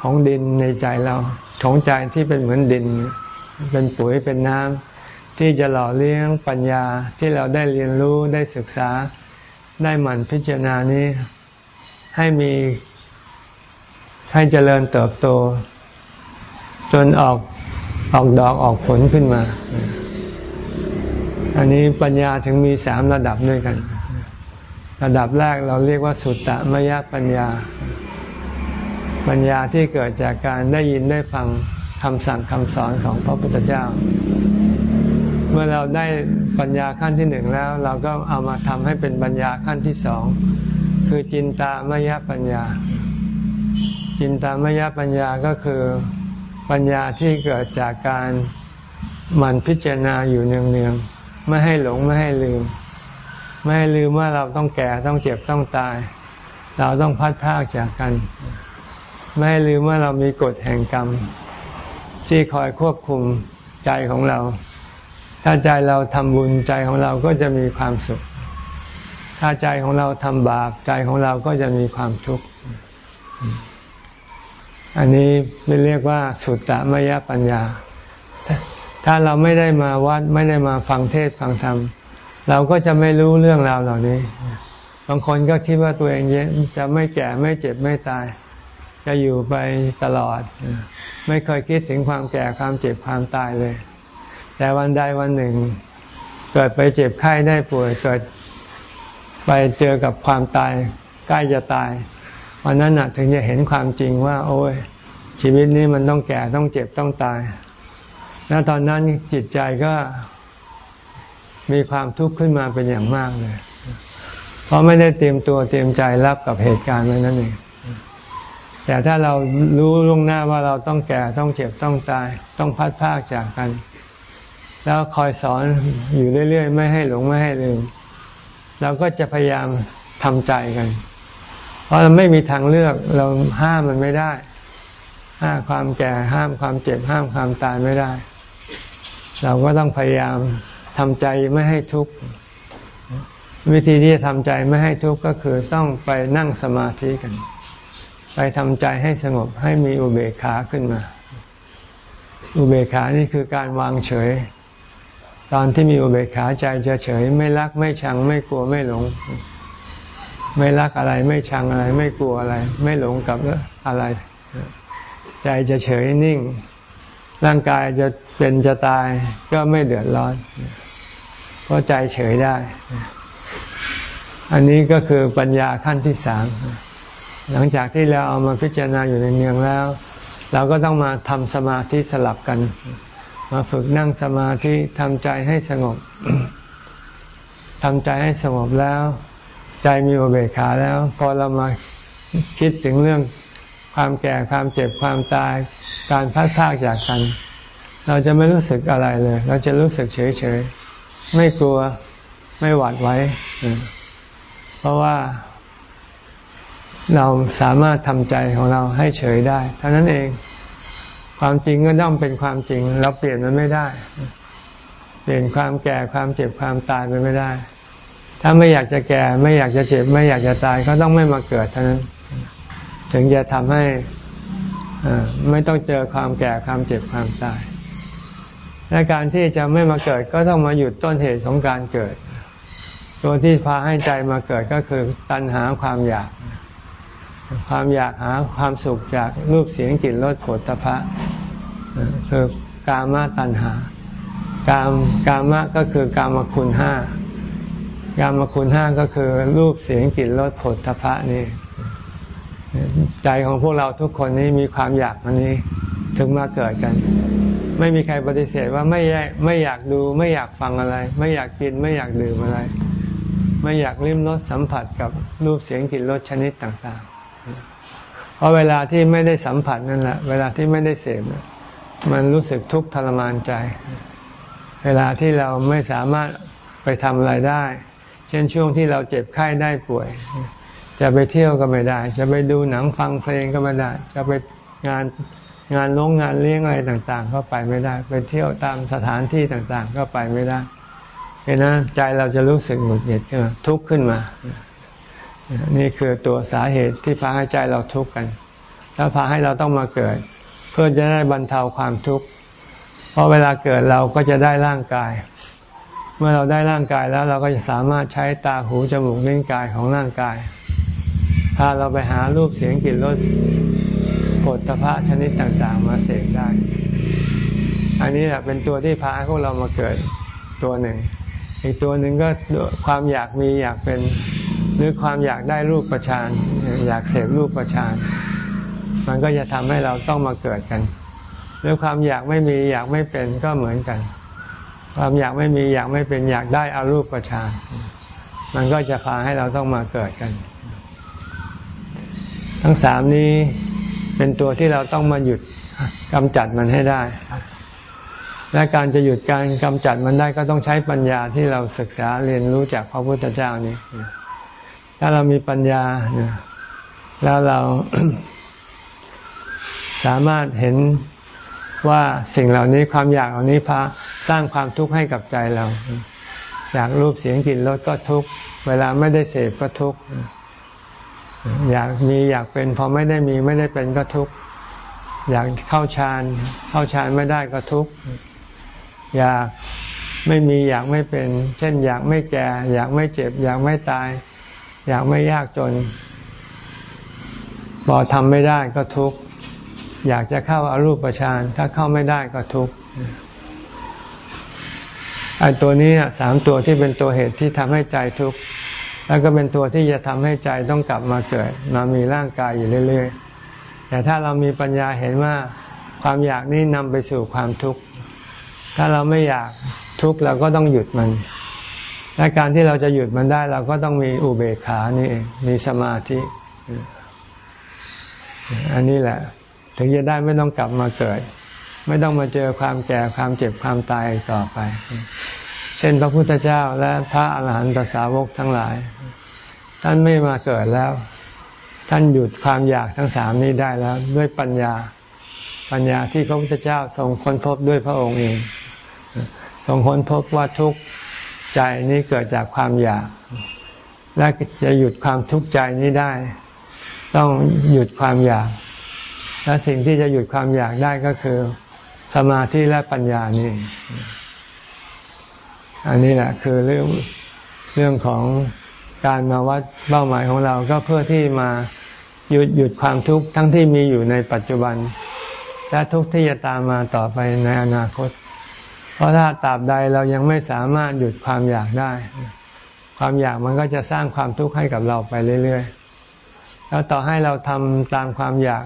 ของดินในใจเราของใจที่เป็นเหมือนดิน เป็นปุ๋ยเป็นน้ำ ที่จะหล่อเลี้ยงปัญญาที่เราได้เรียนรู้ได้ศึกษาได้หมั่นพิจารณานี้ ให้มีให้เจริญเติบโต จนออกออกดอกออกผลขึ้นมา อันนี้ปัญญาถึงมีสามระดับด้วยกัน ระดับแรกเราเรียกว่าสุตตะมยปัญญา ปัญญาที่เกิดจากการได้ยินได้ฟังคำสั่งคำสอนของพระพุทธเจ้า เมื่อเราได้ปัญญาขั้นที่หนึ่งแล้ว เราก็เอามาทำให้เป็นปัญญาขั้นที่สองคือจินตามยปัญญา จินตามยปัญญาก็คือปัญญาที่เกิดจากการหมั่นพิจารณาอยู่เนืองๆไม่ให้หลงไม่ให้ลืม ไม่ให้ลืมว่าเราต้องแก่ต้องเจ็บต้องตาย เราต้องพัดพากจากกัน ไม่ให้ลืมว่าเรามีกฎแห่งกรรม ที่คอยควบคุมใจของเรา ถ้าใจเราทำบุญใจของเราก็จะมีความสุข ถ้าใจของเราทำบาปใจของเราก็จะมีความทุกข์ อันนี้เรียกว่าสุตตมยปัญญา ถ้าเราไม่ได้มาวัดไม่ได้มาฟังเทศฟังธรรม เราก็จะไม่รู้เรื่องราวเหล่านี้ บางคนก็คิดว่าตัวเองจะไม่แก่ไม่เจ็บไม่ตาย จะอยู่ไปตลอด ไม่เคยคิดถึงความแก่ความเจ็บความตายเลย แต่วันใดวันหนึ่ง เกิดไปเจ็บไข้ได้ป่วย เกิดไปเจอกับความตายใกล้จะตาย วันนั้นนะถึงจะเห็นความจริงว่า โอ้ยชีวิตนี้มันต้องแก่ต้องเจ็บต้องตาย แล้วตอนนั้นจิตใจก็มีความทุกข์ขึ้นมาเป็นอย่างมากเลย เพราะไม่ได้เตรียมตัวเตรียมใจรับกับเหตุการณ์นั้นเอง แต่ถ้าเรารู้ล่วงหน้าว่าเราต้องแก่ต้องเจ็บต้องตาย ต้องพัดพากจากกัน แล้วคอยสอนอยู่เรื่อยๆ ไม่ให้หลงไม่ให้ลืมเราก็จะพยายามทำใจกัน เพราะเราไม่มีทางเลือกเราห้ามมันไม่ได้ ห้ามความแก่ห้ามความเจ็บห้ามความตายไม่ได้ เราก็ต้องพยายามทำใจไม่ให้ทุกข์วิธีที่จะทำใจไม่ให้ทุกข์ก็คือต้องไปนั่งสมาธิกัน ไปทำใจให้สงบให้มีอุเบกขาขึ้นมา อุเบกขานี่คือการวางเฉย ตอนที่มีอุเบกขาใจจะเฉย ไม่รักไม่ชัง ไม่กลัวไม่หลง ไม่รักอะไรไม่ชังอะไร ไม่กลัวอะไร ไม่หลงกับอะไร ใจจะเฉยนิ่ง ร่างกายจะเป็นจะตายก็ไม่เดือดร้อน เพราะใจเฉยได้ อันนี้ก็คือปัญญาขั้นที่สามหลังจากที่เราเอามาพิจารณาอยู่ในเนืองแล้ว เราก็ต้องมาทำสมาธิสลับกัน มาฝึกนั่งสมาธิทำใจให้สงบทำใจให้สงบแล้ว ใจมีอุเบกขาแล้ว พอเรามาคิดถึงเรื่องความแก่ความเจ็บความตาย การพัดพากจากกัน เราจะไม่รู้สึกอะไรเลย เราจะรู้สึกเฉยเฉยไม่กลัวไม่หวาดไว้ เพราะว่า เราสามารถทำใจของเราให้เฉยได้เท่านั้นเอง ความจริงก็ต้องเป็นความจริง เราเปลี่ยนมันไม่ได้ เปลี่ยนความแก่ความเจ็บความตายไปไม่ได้ ถ้าไม่อยากจะแก่ ไม่อยากจะเจ็บ ไม่อยากจะตายก็ต้องไม่มาเกิดเท่านั้น ถึงจะทำให้ไม่ต้องเจอความแก่ความเจ็บความตายและการที่จะไม่มาเกิดก็ต้องมาหยุดต้นเหตุของการเกิด ตัวที่พาให้ใจมาเกิดก็คือตัณหาความอยาก ความอยากหาความสุขจากรูปเสียงกลิ่นรสผลตภะคือกามตัณหา กามกามะก็คือกามคุณห้ากามคุณห้าก็คือรูปเสียงกลิ่นรสผลตภะนี่ ใจของพวกเราทุกคนนี้มีความอยากอันนี้ถึงมาเกิดกัน ไม่มีใครปฏิเสธว่าไม่ไม่อยากดูไม่อยากฟังอะไร ไม่อยากกินไม่อยากดื่มอะไร ไม่อยากลิ้มรสสัมผัสกับรูปเสียงกลิ่นรสชนิดต่าง เพราะเวลาที่ไม่ได้สัมผัสนั่นแหละ เวลาที่ไม่ได้เสพมันรู้สึกทุกข์ทรมานใจ เวลาที่เราไม่สามารถไปทำอะไรได้ เช่นช่วงที่เราเจ็บไข้ได้ป่วย จะไปเที่ยวก็ไม่ได้ จะไปดูหนังฟังเพลงก็ไม่ได้ จะไปงานงานลงงานเลี้ยงอะไรต่าง ๆ ก็ไปไม่ได้ ไปเที่ยวตามสถานที่ต่างๆ ก็ไปไม่ได้เห็นนะใจเราจะรู้สึกหงุดหงิดขึ้นมาทุกข์ขึ้นมา นี่คือตัวสาเหตุที่พาให้ใจเราทุกข์กัน แล้วพาให้เราต้องมาเกิด เพื่อจะได้บรรเทาความทุกข์เพราะเวลาเกิดเราก็จะได้ร่างกาย เมื่อเราได้ร่างกายแล้วเราก็จะสามารถใช้ตาหูจมูกลิ้นกายของร่างกาย พาเราไปหารูปเสียงกลิ่นรสผลตภะชนิดต่าง ๆ มาเสกได้ อันนี้แหละเป็นตัวที่พาพวกเรามาเกิดตัวหนึ่ง อีกตัวหนึ่งก็ความอยากมีอยากเป็น หรือความอยากได้รูปประชานอยากเสพรูปประชานมันก็จะทำให้เราต้องมาเกิดกันหรือความอยากไม่มีอยากไม่เป็นก็เหมือนกัน ความอยากไม่มีอยากไม่เป็นอยากได้อารูปประชานมันก็จะพาให้เราต้องมาเกิดกัน ทั้งสามนี้เป็นตัวที่เราต้องมาหยุดกำจัดมันให้ได้ และการจะหยุดการกำจัดมันได้ก็ต้องใช้ปัญญาที่เราศึกษาเรียนรู้จากพระพุทธเจ้านี้ ถ้าเรามีปัญญา แล้วเราสามารถเห็นว่าสิ่งเหล่านี้ความอยากเหล่านี้พาสร้างความทุกข์ให้กับใจเรา อยากรูปเสียงกลิ่นรสก็ทุกข์เวลาไม่ได้เสพก็ทุกข์อยากมีอยากเป็นพอไม่ได้มีไม่ได้เป็นก็ทุกข์อยากเข้าฌานเข้าฌานไม่ได้ก็ทุกข์อยากไม่มีอยากไม่เป็น เช่น อยากไม่แก่ อยากไม่เจ็บ อยากไม่ตาย อยากไม่ยากจน พอทำไม่ได้ก็ทุกข์ อยากจะเข้าอารูปฌานถ้าเข้าไม่ได้ก็ทุกข์ไอ้ตัวนี้สามตัวที่เป็นตัวเหตุที่ทำให้ใจทุกข์แล้วก็เป็นตัวที่จะทำให้ใจต้องกลับมาเกิด มามีร่างกายอยู่เรื่อย ๆ แต่ถ้าเรามีปัญญาเห็นว่าความอยากนี้นำไปสู่ความทุกข์ ถ้าเราไม่อยากทุกข์เราก็ต้องหยุดมัน และการที่เราจะหยุดมันได้ เราก็ต้องมีอุเบกขานี่เองมีสมาธิ อันนี้แหละ ถึงจะได้ไม่ต้องกลับมาเกิด ไม่ต้องมาเจอความแก่ความเจ็บความตายต่อไป เช่นพระพุทธเจ้าและพระอาหารหันตสาวกทั้งหลาย ท่านไม่มาเกิดแล้ว ท่านหยุดความอยากทั้งสามนี้ได้แล้ว ด้วยปัญญาปัญญาที่พระพุทธเจ้าทรงค้นพบด้วยพระองค์เองทรงค้นพบว่าทุกข์ ใจนี้เกิดจากความอยาก และจะหยุดความทุกข์ใจนี้ได้ ต้องหยุดความอยาก และสิ่งที่จะหยุดความอยากได้ก็คือ สมาธิและปัญญานี่อันนี้แหละคือเรื่องเรื่องของการมาวัดเป้าหมายของเราก็เพื่อที่มาหยุดหยุดความทุกข์ทั้งที่มีอยู่ในปัจจุบัน และทุกข์ที่จะตามมาต่อไปในอนาคต เพราะถ้าตราบใดเรายังไม่สามารถหยุดความอยากได้ ความอยากมันก็จะสร้างความทุกข์ให้กับเราไปเรื่อยๆ แล้วต่อให้เราทำตามความอยาก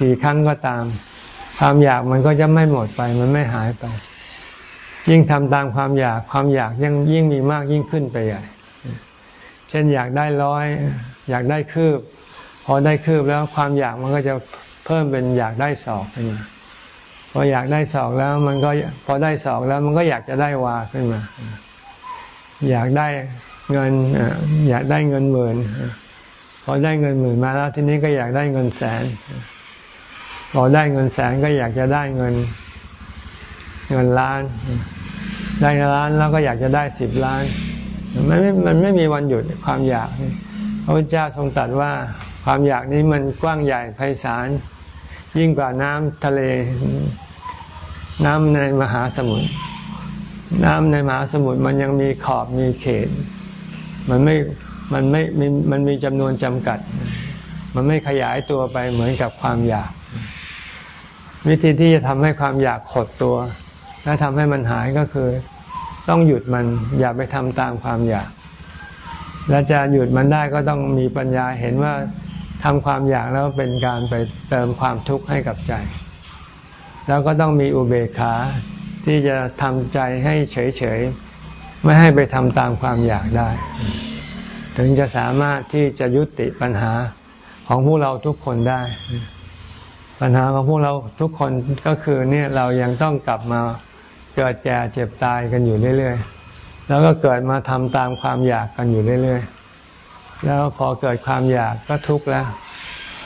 กี่ครั้งก็ตาม ความอยากมันก็จะไม่หมดไป มันไม่หายไป ยิ่งทำตามความอยาก ความอยากยังยิ่งมีมากยิ่งขึ้นไปใหญ่ เช่นอยากได้ร้อย อยากได้คืบ พอได้คืบแล้วความอยากมันก็จะเพิ่มเป็นอยากได้สองขึ้นมา พออยากได้สองแล้ว มันก็พอได้สองแล้ว มันก็อยากจะได้วาขึ้นมา อยากได้เงินอยากได้เงินหมื่นพอได้เงินหมื่นมาแล้วทีนี้ก็อยากได้เงินแสน พอได้เงินแสนก็อยากจะได้เงิน เงินล้าน ได้ล้านแล้วก็อยากจะได้สิบล้าน มันไม่มันไม่มีวันหยุดความอยากพระพุทธเจ้าทรงตรัสว่าความอยากนี้มันกว้างใหญ่ไพศาลยิ่งกว่าน้ำทะเล น้ำในมหาสมุทรน้ำในมหาสมุทรมันยังมีขอบมีเขต มันไม่มันไม่มันมีจำนวนจำกัด มันไม่ขยายตัวไปเหมือนกับความอยาก วิธีที่จะทำให้ความอยากขดตัว และทำให้มันหายก็คือ ต้องหยุดมันอย่าไปทำตามความอยาก และจะหยุดมันได้ก็ต้องมีปัญญาเห็นว่าทำความอยากแล้วเป็นการไปเติมความทุกข์ให้กับใจ แล้วก็ต้องมีอุเบกขาที่จะทำใจให้เฉยๆ ไม่ให้ไปทำตามความอยากได้ ถึงจะสามารถที่จะยุติปัญหาของพวกเราทุกคนได้ ปัญหาของพวกเราทุกคนก็คือเนี่ยเรายังต้องกลับมาเกิดแก่เจ็บตายกันอยู่เรื่อยๆ แล้วก็เกิดมาทำตามความอยากกันอยู่เรื่อยๆ แล้วพอเกิดความอยากก็ทุกข์แล้ว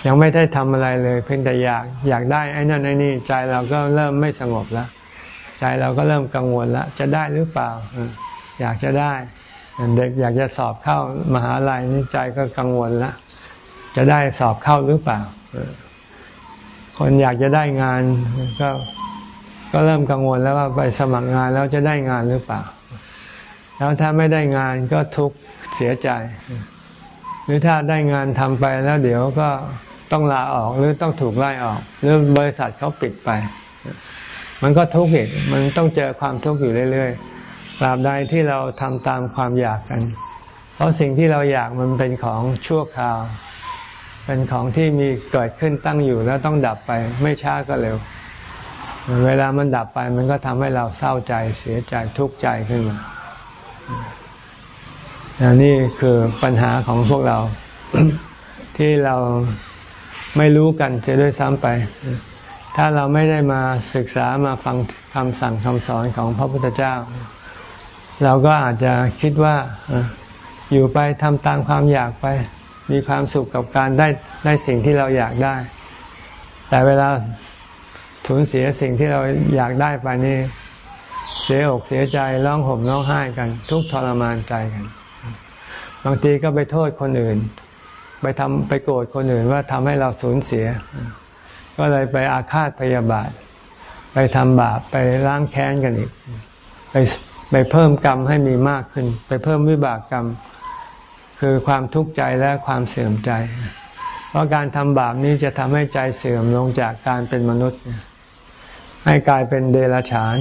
ยังไม่ได้ทำอะไรเลย เพียงแต่อยากอยากได้ไอ้นั่นไอ้นี่ใจเราก็เริ่มไม่สงบแล้วใจเราก็เริ่มกังวลแล้วจะได้หรือเปล่า อยากจะได้เด็กอยากจะสอบเข้ามหาลัยนี่ใจก็กังวลแล้วจะได้สอบเข้าหรือเปล่า คนอยากจะได้งานก็ก็เริ่มกังวลแล้วว่าไปสมัครงานแล้วจะได้งานหรือเปล่า แล้วถ้าไม่ได้งานก็ทุกข์เสียใจ หรือถ้าได้งานทำไปแล้วเดี๋ยวก็ ต้องลาออกหรือต้องถูกไล่ออก หรือบริษัทเขาปิดไป มันก็ทุกข์อีกมันต้องเจอความทุกข์อยู่เรื่อยๆตราบใดที่เราทำตามความอยากกัน เพราะสิ่งที่เราอยากมันเป็นของชั่วคราว เป็นของที่มีเกิดขึ้นตั้งอยู่แล้วต้องดับไป ไม่ช้าก็เร็ว เวลามันดับไปมันก็ทำให้เราเศร้าใจเสียใจทุกข์ใจขึ้นมานี่คือปัญหาของพวกเราที่เรา ไม่รู้กันจะด้วยซ้ำไป ถ้าเราไม่ได้มาศึกษามาฟังคำสั่งคำสอนของพระพุทธเจ้า เราก็อาจจะคิดว่าอยู่ไปทำตามความอยากไป มีความสุขกับการได้ได้สิ่งที่เราอยากได้ แต่เวลาสูญเสียสิ่งที่เราอยากได้ไปนี่เสียอกเสียใจร้องห่มร้องไห้กัน ทุกทรมานใจกัน บางทีก็ไปโทษคนอื่น ไปทำไปโกรธคนอื่นว่าทำให้เราสูญเสีย ก็เลยไปอาฆาตพยาบาท ไปทำบาปไปล้างแค้นกันอีก ไปไปเพิ่มกรรมให้มีมากขึ้น ไปเพิ่มวิบากกรรม คือความทุกข์ใจและความเสื่อมใจ เพราะการทำบาปนี้จะทำให้ใจเสื่อมลงจากการเป็นมนุษย์ ให้กลายเป็นเดรัจฉาน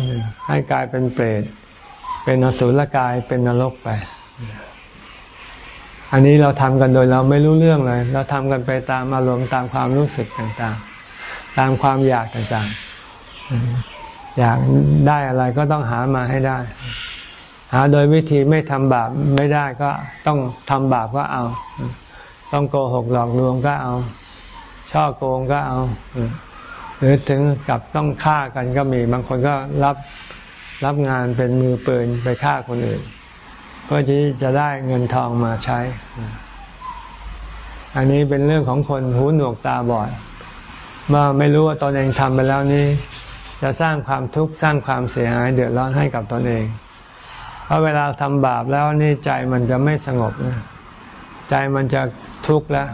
ให้กลายเป็นเปรต เป็นอสุรกายเป็นนรกไป อันนี้เราทำกันโดยเราไม่รู้เรื่องเลย เราทำกันไปตามอารมณ์ตามความรู้สึกต่างๆ ตามความอยากต่างๆ อยากได้อะไรก็ต้องหามาให้ได้ หาโดยวิธีไม่ทำบาปไม่ได้ก็ต้องทำบาปก็เอา ต้องโกหกหลอกลวงก็เอา ช่อโกงก็เอา หรือถึงกับต้องฆ่ากันก็มี บางคนก็รับรับงานเป็นมือปืนไปฆ่าคนอื่น เพื่อที่จะได้เงินทองมาใช้ อันนี้เป็นเรื่องของคนหูหนวกตาบอดมาไม่รู้ว่าตนเองทำไปแล้วนี้ จะสร้างความทุกข์สร้างความเสียหายเดือดร้อนให้กับตนเอง เพราะเวลาทำบาปแล้วนี่ใจมันจะไม่สงบนะใจมันจะทุกข์แล้ว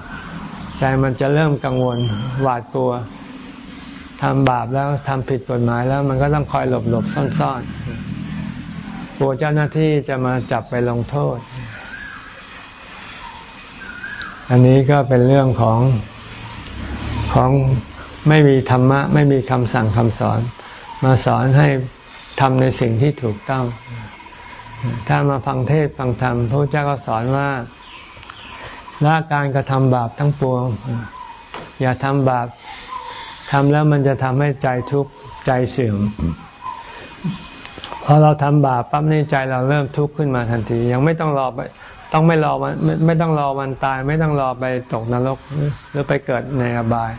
ใจมันจะเริ่มกังวลหวาดกลัวทำบาปแล้วทำผิดกฎหมายแล้ว มันก็ต้องคอยหลบหลบซ่อนๆ ลัวเจ้าหน้าที่จะมาจับไปลงโทษ อันนี้ก็เป็นเรื่องของของไม่มีธรรมะ ไม่มีคำสั่งคำสอน มาสอนให้ทำในสิ่งที่ถูกต้อง ถ้ามาฟังเทศฟังธรรมพระเจ้าก็สอนว่าละการกระทำบาปทั้งปวง อย่าทำบาปทำแล้วมันจะทำให้ใจทุกข์ใจเสื่อม พอเราทำบาปปั๊บนี่ใจเราเริ่มทุกข์ขึ้นมาทันที ยังไม่ต้องรอไป ต้องไม่รอมันไม่ไม่ต้องรอวันตาย ไม่ต้องรอไปตกนรกหรือไปเกิดในอบาย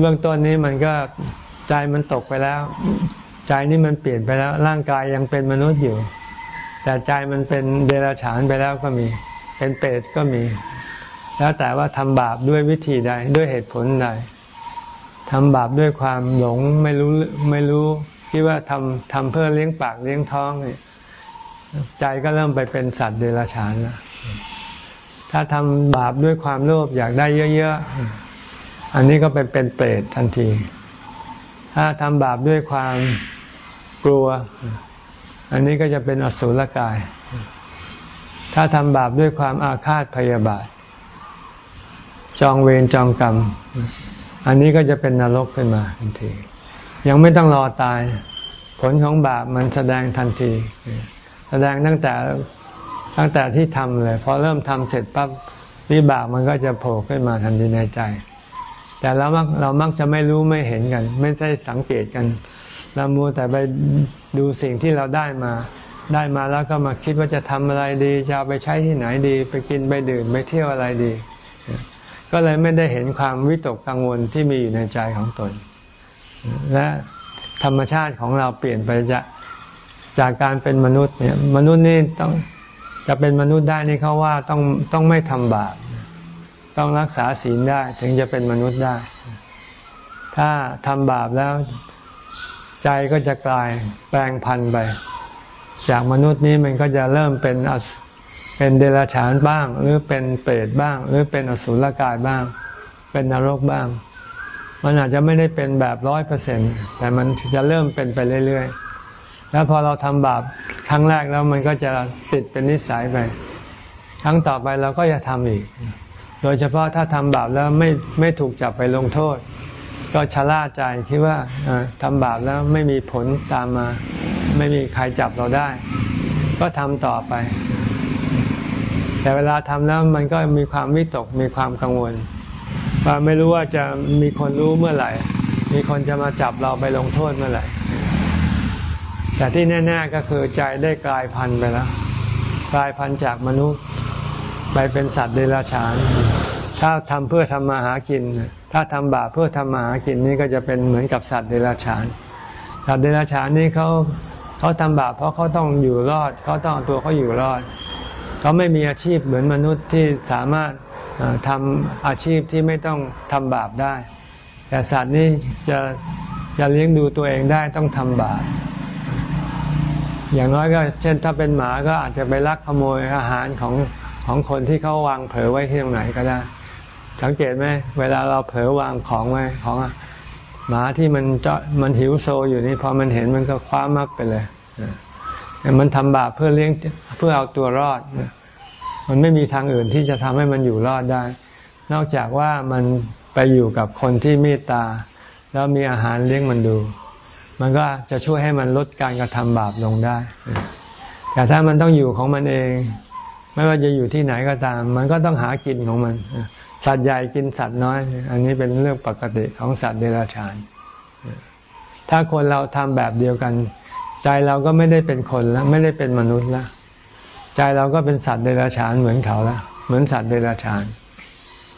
เบื้องต้นนี้มันก็ใจมันตกไปแล้ว ใจนี่มันเปลี่ยนไปแล้ว ร่างกายยังเป็นมนุษย์อยู่ แต่ใจมันเป็นเดรัจฉานไปแล้วก็มี เป็นเปรตก็มี แล้วแต่ว่าทำบาปด้วยวิธีใดด้วยเหตุผลใดทำบาปด้วยความหลงไม่รู้ไม่รู้ คิดว่าทำทำเพื่อเลี้ยงปากเลี้ยงท้องเนี่ยใจก็เริ่มไปเป็นสัตว์เดรัจฉานแล้วถ้าทำบาปด้วยความโลภอยากได้เยอะๆ อันนี้ก็เป็นเป็นเปรตทันที ถ้าทำบาปด้วยความกลัว อันนี้ก็จะเป็นอสุรกาย ถ้าทำบาปด้วยความอาฆาตพยาบาท จองเวรจองกรรม อันนี้ก็จะเป็นนรกขึ้นมาทันที ยังไม่ต้องรอตาย ผลของบาปมันแสดงทันที แสดงตั้งแต่ตั้งแต่ที่ทำเลยพอเริ่มทำเสร็จปั๊บวิบากมันก็จะโผล่ขึ้นมาทันทีในใจ แต่เรามักเรามักจะไม่รู้ไม่เห็นกัน ไม่ใช่สังเกตกัน เรามัวแต่ไปดูสิ่งที่เราได้มา ได้มาแล้วก็มาคิดว่าจะทำอะไรดีจะเอาไปใช้ที่ไหนดี ไปกินไปดื่มไปเที่ยวอะไรดี ก็เลยไม่ได้เห็นความวิตกกังวลที่มีอยู่ในใจของตน และธรรมชาติของเราเปลี่ยนไปจากจากการเป็นมนุษย์เนี่ยมนุษย์นี่ต้องจะเป็นมนุษย์ได้นี่เขาว่าต้องต้องไม่ทำบาปต้องรักษาศีลได้ถึงจะเป็นมนุษย์ได้ ถ้าทำบาปแล้วใจก็จะกลายแปลงพันไป จากมนุษย์นี้มันก็จะเริ่มเป็นเป็นเดรัจฉานบ้าง หรือเป็นเปรตบ้าง หรือเป็นอสุรกายบ้าง เป็นนรกบ้าง มันอาจจะไม่ได้เป็นแบบร้อยเปอร์เซ็นแต่มันจะเริ่มเป็นไปเรื่อยๆ แล้วพอเราทำบาปครั้งแรกแล้วมันก็จะติดเป็นนิสัยไป ครั้งต่อไปเราก็จะทำอีก โดยเฉพาะถ้าทำบาปแล้วไม่ไม่ถูกจับไปลงโทษ ก็ชะล่าใจคิดว่าทำบาปแล้วไม่มีผลตามมา ไม่มีใครจับเราได้ ก็ทำต่อไป แต่เวลาทำแล้วมันก็มีความวิตกมีความกังวล ไม่รู้ว่าจะมีคนรู้เมื่อไหร่ มีคนจะมาจับเราไปลงโทษเมื่อไหร่ แต่ที่แน่ ๆ ก็คือใจได้กลายพันธุ์ไปแล้ว กลายพันธุ์จากมนุษย์ไปเป็นสัตว์เดรัจฉาน ถ้าทำเพื่อทำมาหากิน ถ้าทำบาปเพื่อทำมาหากินนี่ก็จะเป็นเหมือนกับสัตว์เดรัจฉาน สัตว์เดรัจฉานนี่เขาเขาทำบาปเพราะเขาต้องอยู่รอด เขาต้องตัวเขาอยู่รอด เขาไม่มีอาชีพเหมือนมนุษย์ที่สามารถ ทำอาชีพที่ไม่ต้องทำบาปได้ แต่สัตว์นี่จะจะเลี้ยงดูตัวเองได้ต้องทำบาปอย่างน้อยก็ เช่นถ้าเป็นหมาก็อาจจะไปลักขโมยอาหารของของคนที่เขาวางเผลอไว้ที่ตรงไหนก็ได้ สังเกตไหมเวลาเราเผลอวางของไว้ของหมาที่มันจะมันหิวโซอยู่นี่พอมันเห็นมันก็คว้ามับไปเลยมันทำบาปเพื่อเลี้ยงเพื่อเอาตัวรอด มันไม่มีทางอื่นที่จะทำให้มันอยู่รอดได้ นอกจากว่ามันไปอยู่กับคนที่เมตตา แล้วมีอาหารเลี้ยงมันดู มันก็จะช่วยให้มันลดการกระทำบาปลงได้ แต่ถ้ามันต้องอยู่ของมันเอง ไม่ว่าจะอยู่ที่ไหนก็ตาม มันก็ต้องหากินของมัน สัตว์ใหญ่กินสัตว์น้อย อันนี้เป็นเรื่องปกติของสัตว์เดรัจฉาน ถ้าคนเราทำแบบเดียวกัน ใจเราก็ไม่ได้เป็นคนแล้ว ไม่ได้เป็นมนุษย์แล้ว ใจเราก็เป็นสัตว์เดรัจฉานเหมือนเขาแล้วเหมือนสัตว์เดรัจฉาน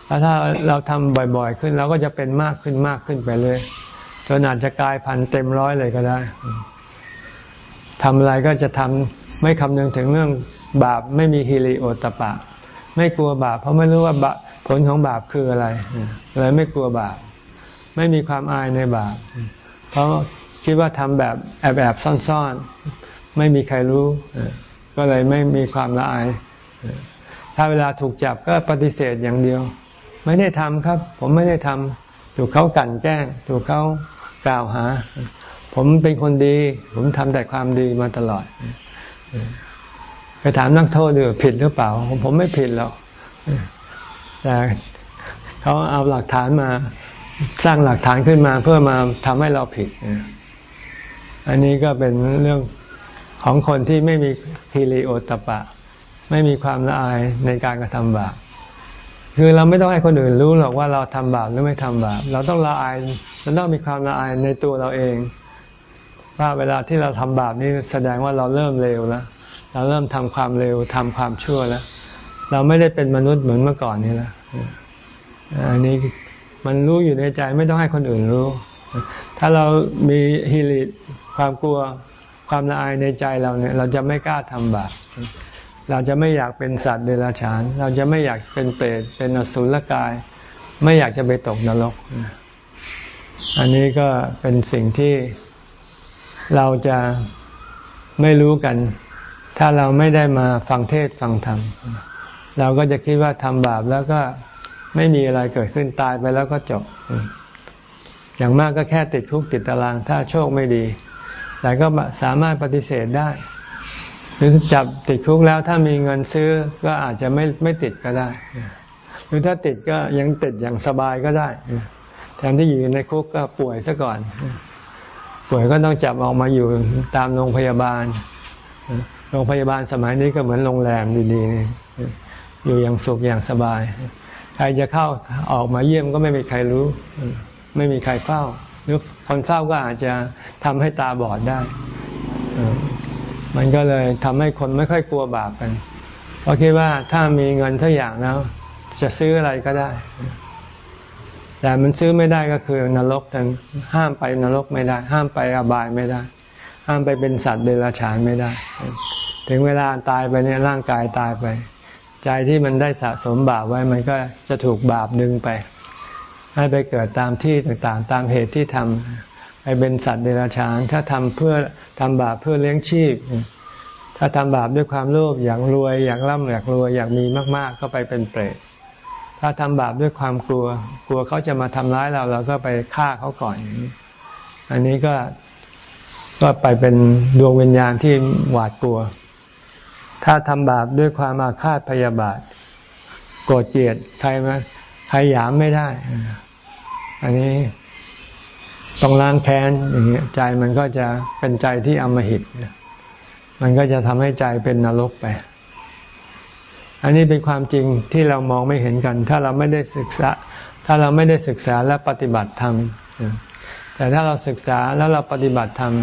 แล้วถ้าเราทำบ่อยๆ ขึ้นเราก็จะเป็นมากขึ้นมากขึ้นไปเลยจนอาจจะกลายพันธ์เต็มร้อยเลยก็ได้ทำอะไรก็จะทำไม่คำนึงถึงเรื่องบาปไม่มีฮิริโอตปะ ไม่กลัวบาป เพราะไม่รู้ว่าบาผลของบาปคืออะไรเลยไม่กลัวบาป ไม่มีความอายในบาป เพราะคิดว่าทำแบบแอบแอบซ่อนๆ ไม่มีใครรู้ ก็เลยไม่มีความละอาย ถ้าเวลาถูกจับก็ปฏิเสธอย่างเดียว ไม่ได้ทำครับ ผมไม่ได้ทำถูกเขากั่นแกล้ง ถูกเขากล่าวหา ผมเป็นคนดี ผมทำแต่ความดีมาตลอดไปถามนักโทษดูผิดหรือเปล่า ผมไม่ผิดหรอกแต่เขาเอาหลักฐานมาสร้างหลักฐานขึ้นมาเพื่อมาทำให้เราผิด อันนี้ก็เป็นเรื่อง ของคนที่ไม่มีฮิริโอตปะ ไม่มีความละอายในการกระทำบาปคือเราไม่ต้องให้คนอื่นรู้หรอกว่าเราทำบาปหรือไม่ทำบาปเราต้องละอายเราต้องมีความละอายในตัวเราเอง ว่าเวลาที่เราทำบาปนี่แสดงว่าเราเริ่มเลวแล้วเราเริ่มทำความเร็วทำความชั่วแล้ว เราไม่ได้เป็นมนุษย์เหมือนเมื่อก่อนนี้แล้วอันนี้มันรู้อยู่ในใจไม่ต้องให้คนอื่นรู้ ถ้าเรามีฮิริความกลัว ความละอายในใจเราเนี่ย เราจะไม่กล้าทำบาปเราจะไม่อยากเป็นสัตว์เดรัจฉาน เราจะไม่อยากเป็นเปรตเป็นอสุรกาย ไม่อยากจะไปตกนรก อันนี้ก็เป็นสิ่งที่เราจะไม่รู้กัน ถ้าเราไม่ได้มาฟังเทศฟังธรรมเราก็จะคิดว่าทำบาปแล้วก็ไม่มีอะไรเกิดขึ้นตายไปแล้วก็จบ อย่างมากก็แค่ติดคุกติดตาราง ถ้าโชคไม่ดี แต่ก็สามารถปฏิเสธได้ หรือจับติดคุกแล้วถ้ามีเงินซื้อก็อาจจะไม่ไม่ติดก็ได้ หรือถ้าติดก็ยังติดอย่างสบายก็ได้แทนที่อยู่ในคุกก็ป่วยซะก่อน ป่วยก็ต้องจับออกมาอยู่ตามโรงพยาบาลโรงพยาบาลสมัยนี้ก็เหมือนโรงแรมดีๆอยู่อย่างสุขอย่างสบาย ใครจะเข้าออกมาเยี่ยมก็ไม่มีใครรู้ ไม่มีใครเฝ้า หรือคนเฝ้าก็อาจจะทำให้ตาบอดได้ มันก็เลยทำให้คนไม่ค่อยกลัวบาปกัน เพราะคิดว่าถ้ามีเงินทักอย่างแล้ว จะซื้ออะไรก็ได้ แต่มันซื้อไม่ได้ก็คือนรกทั้งห้ามไปนรกไม่ได้ ห้ามไปอบายไม่ได้ ห้ามไปเป็นสัตว์เดรัจฉานไม่ได้ ถึงเวลาตายไปเนี่ยร่างกายตายไป ใจที่มันได้สะสมบาปไว้มันก็จะถูกบาปดึงไป ให้ไปเกิดตามที่ต่างๆ ตามเหตุที่ทำไปเป็นสัตว์เดรัจฉาน ถ้าทำเพื่อทำบาปเพื่อเลี้ยงชีพ ถ้าทำบาปด้วยความโลภอยากรวยอยากร่ำอยากรวยอยากมีมาก ๆ ก็ไปเป็นเปรตถ้าทำบาปด้วยความกลัว กลัวเขาจะมาทำร้ายเราเราก็ไปฆ่าเขาก่อน อันนี้ก็ก็ไปเป็นดวงวิญญาณที่หวาดกลัว ถ้าทำบาปด้วยความอาฆาตพยาบาท โกรธเกลียดใครมา ใครหยามไม่ได้ อันนี้ต้องล้างแค้นอย่างเงี้ยใจมันก็จะเป็นใจที่อมหิตมันก็จะทำให้ใจเป็นนรกไป อันนี้เป็นความจริงที่เรามองไม่เห็นกัน ถ้าเราไม่ได้ศึกษา ถ้าเราไม่ได้ศึกษาและปฏิบัติธรรมแต่ถ้าเราศึกษาแล้วเราปฏิบัติธรรม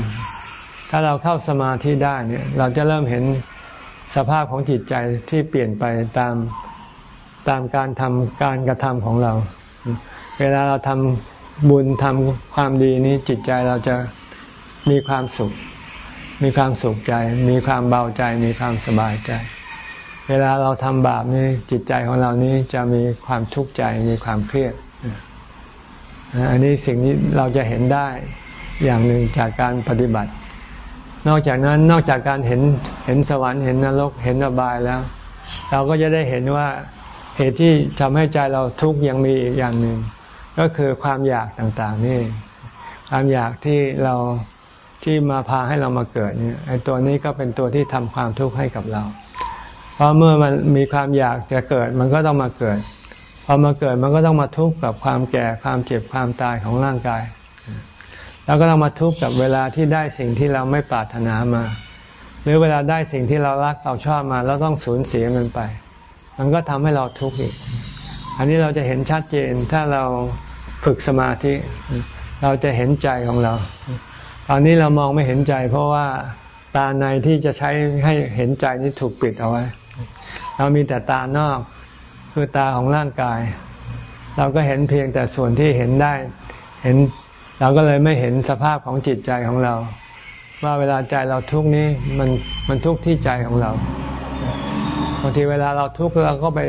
ถ้าเราเข้าสมาธิได้เนี่ย เราจะเริ่มเห็นสภาพของจิตใจที่เปลี่ยนไปตาม ตามการทำการกระทำของเรา เวลาเราทำบุญทำความดีนี้จิตใจเราจะมีความสุข มีความสุขใจ มีความเบาใจ มีความสบายใจ เวลาเราทำบาปนี้จิตใจของเรานี้จะมีความทุกข์ใจ มีความเครียด อันนี้สิ่งนี้เราจะเห็นได้อย่างหนึ่งจากการปฏิบัติ นอกจากนั้นนอกจากการเห็นเห็นสวรรค์เห็นนรกเห็นอบายแล้ว เราก็จะได้เห็นว่า เหตุที่ทำให้ใจเราทุกข์ยังมีอีกอย่างหนึ่ง ก็คือความอยากต่างๆนี่ ความอยากที่เราที่มาพาให้เรามาเกิดเนี่ยไอ้ตัวนี้ก็เป็นตัวที่ทำความทุกข์ให้กับเรา เพราะเมื่อมันมีความอยากจะเกิดมันก็ต้องมาเกิดพอมาเกิดมันก็ต้องมาทุกข์กับความแก่ความเจ็บความตายของร่างกาย แล้วก็ต้องมาทุกข์กับเวลาที่ได้สิ่งที่เราไม่ปรารถนามา หรือเวลาได้สิ่งที่เรารักเราชอบมาแล้วต้องสูญเสียมันไป มันก็ทำให้เราทุกข์อีก อันนี้เราจะเห็นชัดเจนถ้าเราฝึกสมาธิ เราจะเห็นใจของเรา ตอนนี้เรามองไม่เห็นใจ เพราะว่าตาในที่จะใช้ให้เห็นใจนี้ถูกปิดเอาไว้ เรามีแต่ตานอกคือตาของร่างกาย เราก็เห็นเพียงแต่ส่วนที่เห็นได้ เห็นเราก็เลยไม่เห็นสภาพของจิตใจของเรา ว่าเวลาใจเราทุกข์นี้มันมันทุกข์ที่ใจของเรา บางทีเวลาเราทุกข์เราก็ไป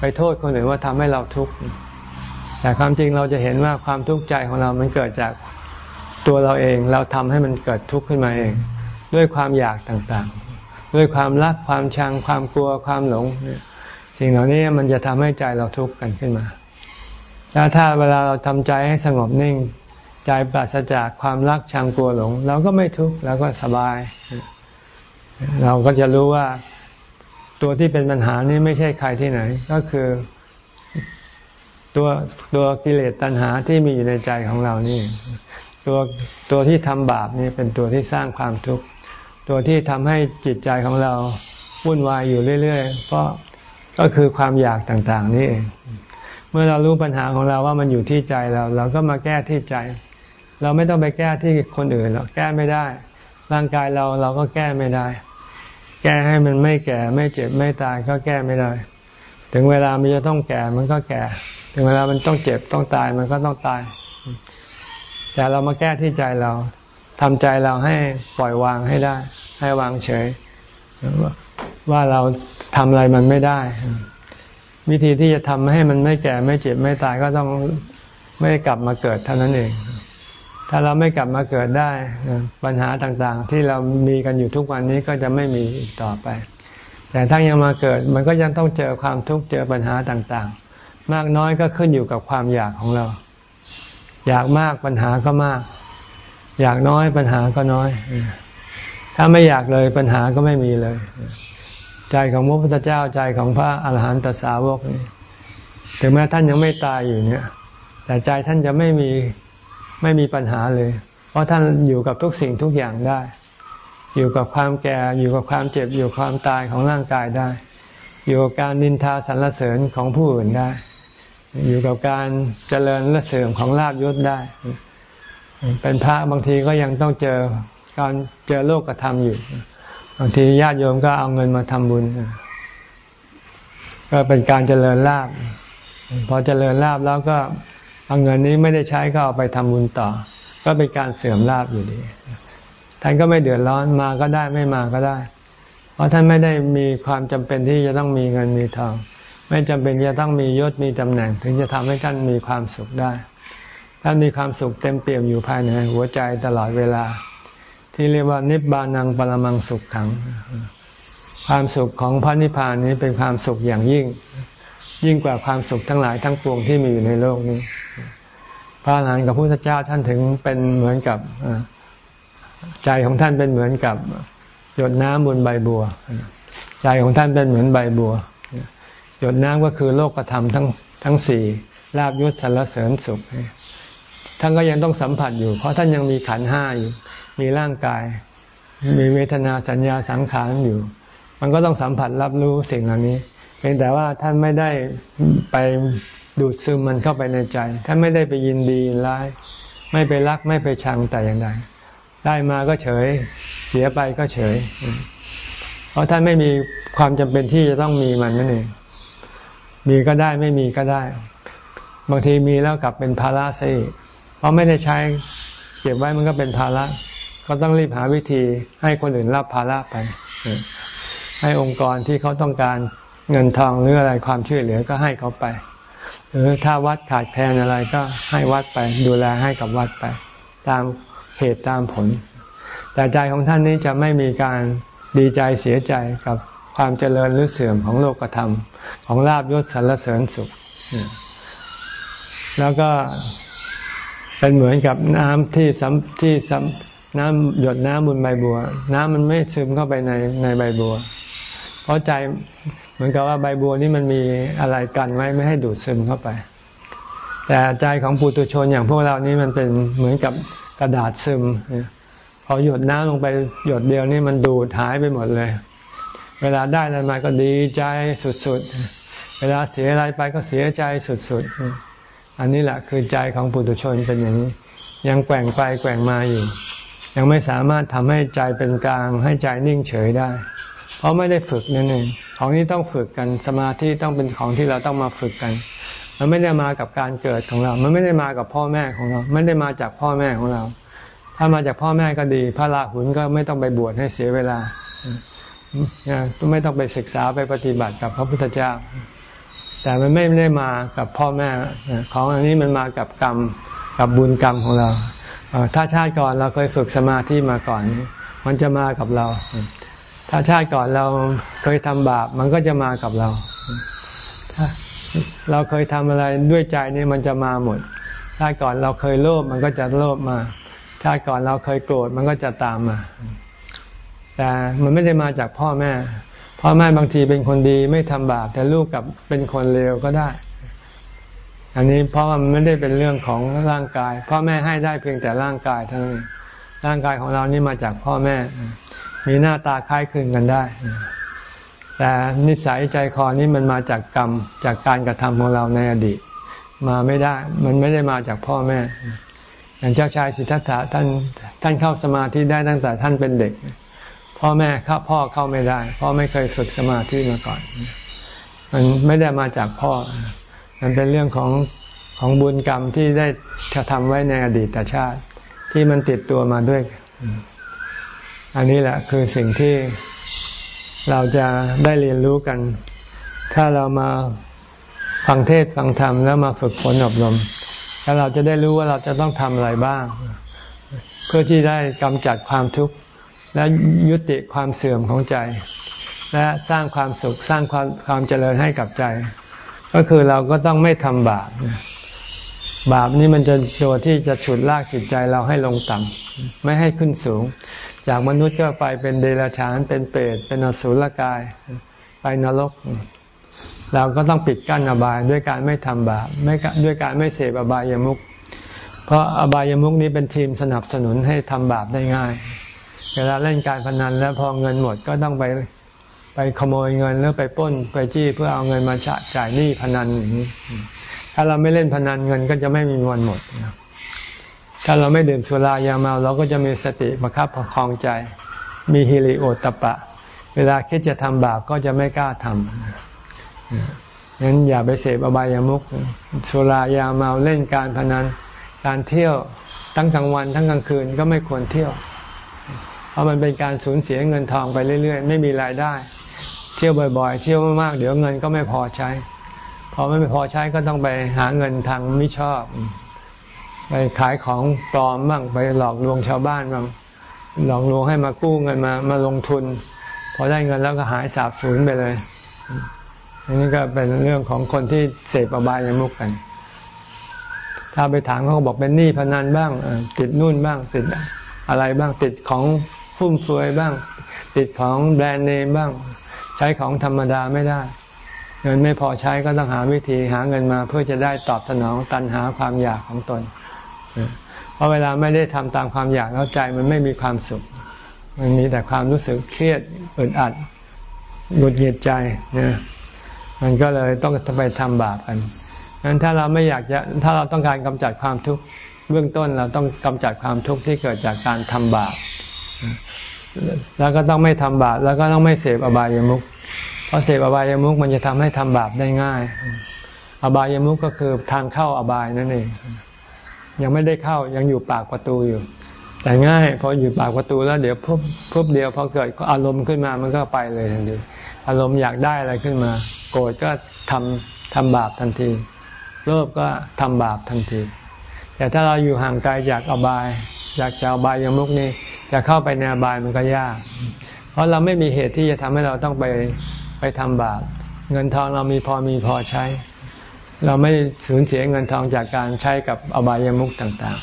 ไปโทษคนอื่นว่าทำให้เราทุกข์แต่ความจริงเราจะเห็นว่าความทุกข์ใจของเรามันเกิดจากตัวเราเอง เราทำให้มันเกิดทุกข์ขึ้นมาเอง ด้วยความอยากต่างๆ ด้วยความรักความชังความกลัวความหลงสิ่งเหล่านี้มันจะทำให้ใจเราทุกข์กันขึ้นมาแล้วถ้าเวลาเราทำใจให้สงบนิ่ง ใจปราศจากความรักชังกลัวหลง เราก็ไม่ทุกข์เราก็สบาย เราก็จะรู้ว่า ตัวที่เป็นปัญหานี้ไม่ใช่ใครที่ไหน ก็คือ ตัวตัวกิเลสตัณหาที่มีอยู่ในใจของเรานี่ ตัวตัวที่ทำบาปนี่เป็นตัวที่สร้างความทุกข์ตัวที่ทำให้จิตใจของเราวุ่นวายอยู่เรื่อยๆเพราะก็คือความอยากต่างๆ นี่เองเมื่อเรารู้ปัญหาของเราว่ามันอยู่ที่ใจเรา เราก็มาแก้ที่ใจ เราไม่ต้องไปแก้ที่คนอื่นหรอกแก้ไม่ได้ ร่างกายเราเราก็แก้ไม่ได้ แก้ให้มันไม่แก่ไม่เจ็บไม่ตายก็แก้ไม่ได้ ถึงเวลามันจะต้องแก่มันก็แก่ ถึงเวลามันต้องเจ็บต้องตายมันก็ต้องตาย แต่เรามาแก้ที่ใจเราทำใจเราให้ปล่อยวางให้ได้ ให้วางเฉย ว่าเราทำอะไรมันไม่ได้ วิธีที่จะทำให้มันไม่แก่ไม่เจ็บไม่ตายก็ต้องไม่กลับมาเกิดเท่านั้นเอง ถ้าเราไม่กลับมาเกิดได้ ปัญหาต่างๆ ที่เรามีกันอยู่ทุกวันนี้ก็จะไม่มีอีกต่อไป แต่ถ้ายังมาเกิดมันก็ยังต้องเจอความทุกข์เจอปัญหาต่างๆ มากน้อยก็ขึ้นอยู่กับความอยากของเรา อยากมากปัญหาก็มาก อยากน้อยปัญหาก็น้อย ถ้าไม่อยากเลยปัญหาก็ไม่มีเลย ใจของพระพุทธเจ้าใจของพระอาหารหันตสาวกนี่ถึงแม้ท่านยังไม่ตายอยู่เนี่ย แต่ใจท่านจะไม่มี ไม่มีปัญหาเลย เพราะท่านอยู่กับทุกสิ่งทุกอย่างได้ อยู่กับความแก่ อยู่กับความเจ็บ อยู่ความตายของร่างกายได้ อยู่กับการนินทาสรรเสริญของผู้อื่นได้ อยู่กับการเจริญและเสริมของลาบยศได้ เป็นพระบางทีก็ยังต้องเจอการเจอโลกกระทำอยู่ บางทีญาติโยมก็เอาเงินมาทำบุญ ก็เป็นการเจริญลาบพอเจริญลาบแล้วก็ เอาเงินนี้ไม่ได้ใช้ก็เอาไปทำบุญต่อ ก็เป็นการเสื่อมลาบอยู่ดีท่านก็ไม่เดือดร้อนมาก็ได้ไม่มาก็ได้ เพราะท่านไม่ได้มีความจำเป็นที่จะต้องมีเงินมีทอง ไม่จำเป็นจะต้องมียศมีตำแหน่ง ถึงจะทำให้ท่านมีความสุขได้ท่านมีความสุขเต็มเปี่ยมอยู่ภายในหัวใจตลอดเวลา ที่เรียกว่านิบานังปรมังสุขขัง ความสุขของพระนิพพานนี้เป็นความสุขอย่างยิ่ง ยิ่งกว่าความสุขทั้งหลายทั้งปวงที่มีอยู่ในโลกนี้ พระอรหันต์กับพระพุทธเจ้าท่านถึงเป็นเหมือนกับใจของท่านเป็นเหมือนกับหยดน้ำบนใบบัว ใจของท่านเป็นเหมือนใบบัว หยดน้ำก็คือโลกธรรมทั้งทั้งสี่ลาบยศสรรเสริญสุขท่านก็ยังต้องสัมผัสอยู่ เพราะท่านยังมีขันห้าอยู่ มีร่างกาย มีเวทนาสัญญาสังขารอยู่ มันก็ต้องสัมผัสรับรู้สิ่งเหล่านี้เพียงแต่ว่าท่านไม่ได้ไป ดูดซึมมันเข้าไปในใจท่านไม่ได้ไปยินดีร้าย ไม่ไปรักไม่ไปชังแต่อย่างใดได้มาก็เฉย เสียไปก็เฉย เพราะท่านไม่มีความจำเป็นที่จะต้องมีมันนั่นเองมีก็ได้ไม่มีก็ได้ บางทีมีแล้วกลับเป็นภาระซะอีกเพราะไม่ได้ใช้เก็บไว้มันก็เป็นภาระ ก็ต้องรีบหาวิธีให้คนอื่นรับภาระไป ให้องค์กรที่เขาต้องการเงินทองหรืออะไรความช่วยเหลือก็ให้เขาไป หรือถ้าวัดขาดแคลนอะไรก็ให้วัดไปดูแลให้กับวัดไป ตามเหตุตามผล แต่ใจของท่านนี้จะไม่มีการดีใจเสียใจกับความเจริญหรือเสื่อมของโลกธรรม ของลาบยศสรรเสริญสุข แล้วก็เป็นเหมือนกับน้ำที่สัมที่สัมน้ำหยดน้ำบนใบบัว น้ำมันไม่ซึมเข้าไปในในใบบัว เพราะใจเหมือนกับว่าใบบัวนี่มันมีอะไรกันไว้ไม่ให้ดูดซึมเข้าไป แต่ใจของปุถุชนอย่างพวกเรานี่มันเป็นเหมือนกับกระดาษซึมพอหยดน้ำลงไปหยดเดียวนี่มันดูดหายไปหมดเลย เวลาได้อะไรมาก็ดีใจสุดๆ เวลาเสียอะไรไปก็เสียใจสุดๆ อันนี้แหละคือใจของปุถุชนเป็นอย่างนี้ ยังแกว่งไปแกว่งมาอยู่ ยังไม่สามารถทำให้ใจเป็นกลาง ให้ใจนิ่งเฉยได้ เพราะไม่ได้ฝึกนั่นเองของนี้ต้องฝึกกันสมาธิต้องเป็นของที่เราต้องมาฝึกกัน มันไม่ได้มากับการเกิดของเรา มันไม่ได้มากับพ่อแม่ของเรา ไม่ได้มาจากพ่อแม่ของเรา ถ้ามาจากพ่อแม่ก็ดี พระราหุลก็ไม่ต้องไปบวชให้เสียเวลาไม่ต้องไปศึกษาไปปฏิบัติกับพระพุทธเจ้า แต่มันไม่ได้มากับพ่อแม่ ของอันนี้มันมากับกรรมกับบุญกรรมของเรา ถ้าชาติก่อนเราเคยฝึกสมาธิมาก่อน มันจะมากับเรา ถ้าชาติก่อนเราเคยทำบาปมันก็จะมากับเราถ้าเราเคยทำอะไรด้วยใจนี่มันจะมาหมด ชาติก่อนเราเคยโลภมันก็จะโลภมา ชาติก่อนเราเคยโกรธมันก็จะตามมา แต่มันไม่ได้มาจากพ่อแม่ พ่อแม่บางทีเป็นคนดีไม่ทำบาปแต่ลูกกับเป็นคนเลวก็ได้ อันนี้เพราะว่ามันไม่ได้เป็นเรื่องของร่างกาย พ่อแม่ให้ได้เพียงแต่ร่างกายเท่านั้น ร่างกายของเรานี่มาจากพ่อแม่ มีหน้าตาคล้ายคลึงกันได้ แต่นิสัยใจคอนี่มันมาจากกรรมจากการกระทำของเราในอดีต มาไม่ได้ มันไม่ได้มาจากพ่อแม่ อย่างเจ้าชายสิทธัตถะท่านท่านเข้าสมาธิได้ตั้งแต่ท่านเป็นเด็ก พ่อแม่เข้าพ่อเข้าไม่ได้ พ่อไม่เคยฝึกสมาธิมาก่อน มันไม่ได้มาจากพ่อ มันเป็นเรื่องของของบุญกรรมที่ได้กระทำไว้ในอดีตชาติ ที่มันติดตัวมาด้วย อันนี้แหละคือสิ่งที่เราจะได้เรียนรู้กัน ถ้าเรามาฟังเทศฟังธรรมแล้วมาฝึกฝนอบรม แล้วเราจะได้รู้ว่าเราจะต้องทำอะไรบ้าง เพื่อที่ได้กำจัดความทุกข์และยุติความเสื่อมของใจ และสร้างความสุขสร้างความความเจริญให้กับใจ ก็คือเราก็ต้องไม่ทำบาปบาปนี่มันจะตัวที่จะฉุดลากจิตใจเราให้ลงต่ำไม่ให้ขึ้นสูง จากมนุษย์ก็ไปเป็นเดรัจฉานเป็นเปรตเป็นอสุรกาย ไปนรก เราก็ต้องปิดกั้นอบายด้วยการไม่ทำบาปไม่ด้วยการไม่เสพอบายามุขเพราะอบายามุขนี้เป็นทีมสนับสนุนให้ทำบาปได้ง่าย เวลาเล่นการพนันแล้วพอเงินหมดก็ต้องไปไปขโมยเงินแล้วไปป้นไปจี้เพื่อเอาเงินมาจ่ายหนี้พนันอย่างนี้ถ้าเราไม่เล่นพนันเงินก็จะไม่มีวันหมด ถ้าเราไม่ดื่มสุรายาเมาเราก็จะมีสติประคับประคองใจ มีฮิริโอตปะ เวลาคิดจะทำบาปก็จะไม่กล้าทำงั้นอย่าไปเสพอบายามุขสุรายาเมาเล่นการพนันการเที่ยวทั้งกลางวันทั้งกลางคืนก็ไม่ควรเที่ยว เพราะมันเป็นการสูญเสียเงินทองไปเรื่อยๆ ไม่มีรายได้ เที่ยวบ่อยๆ เที่ยวมากๆ เดี๋ยวเงินก็ไม่พอใช้ พอไม่พอใช้ก็ต้องไปหาเงินทางไม่ชอบ ไปขายของปลอมบ้างไปหลอกลวงชาวบ้านบ้างหลอกลวงให้มากู้เงินมามาลงทุน พอได้เงินแล้วก็หายสาบสูญไปเลยอันนี้ก็เป็นเรื่องของคนที่เสพอบายามุกกัน ถ้าไปถามเขาบอกเป็นหนี้พนันบ้างติดนู่นบ้างติดอะไรบ้างติดของฟุ่มเฟือยบ้าง ติดของแบรนด์เนมบ้าง ใช้ของธรรมดาไม่ได้ เงินไม่พอใช้ก็ต้องหาวิธีหาเงินมาเพื่อจะได้ตอบสนองตันหาความอยากของตน เพราะเวลาไม่ได้ทำตามความอยากแล้วใจมันไม่มีความสุข มันมีแต่ความรู้สึกเครียดอึดอัดหงุดหงิดใจนะมันก็เลยต้องไปทำบาปกันงั้นถ้าเราไม่อยากจะถ้าเราต้องการกำจัดความทุกข์เบื้องต้นเราต้องกำจัดความทุกข์ที่เกิดจากการทำบาปแล้วก็ต้องไม่ทำบาปแล้วก็ต้องไม่เสพอบายามุขเพราะเสพอบายามุขมันจะทำให้ทำบาปได้ง่าย อบายามุขก็คือทางเข้าอบายนั่นเอง ยังไม่ได้เข้ายังอยู่ปากประตูอยู่ แต่ง่ายพออยู่ปากประตูแล้วเดี๋ยวพุบพุบเดียวพอเกิดอารมณ์ขึ้นมามันก็ไปเลยทันทีอารมณ์อยากได้อะไรขึ้นมา โกรธก็ทำทำบาปทันทีโลภก็ทำบาปทันที แต่ถ้าเราอยู่ห่างไกลจากอบายจากจากอบายยมุกนี่จะเข้าไปในอบายมันก็ยาก เพราะเราไม่มีเหตุที่จะทำให้เราต้องไปไปทำบาปเงินทองเรามีพอมีพอใช้ เราไม่สูญเสียเงินทองจากการใช้กับอบายยมุกต่าง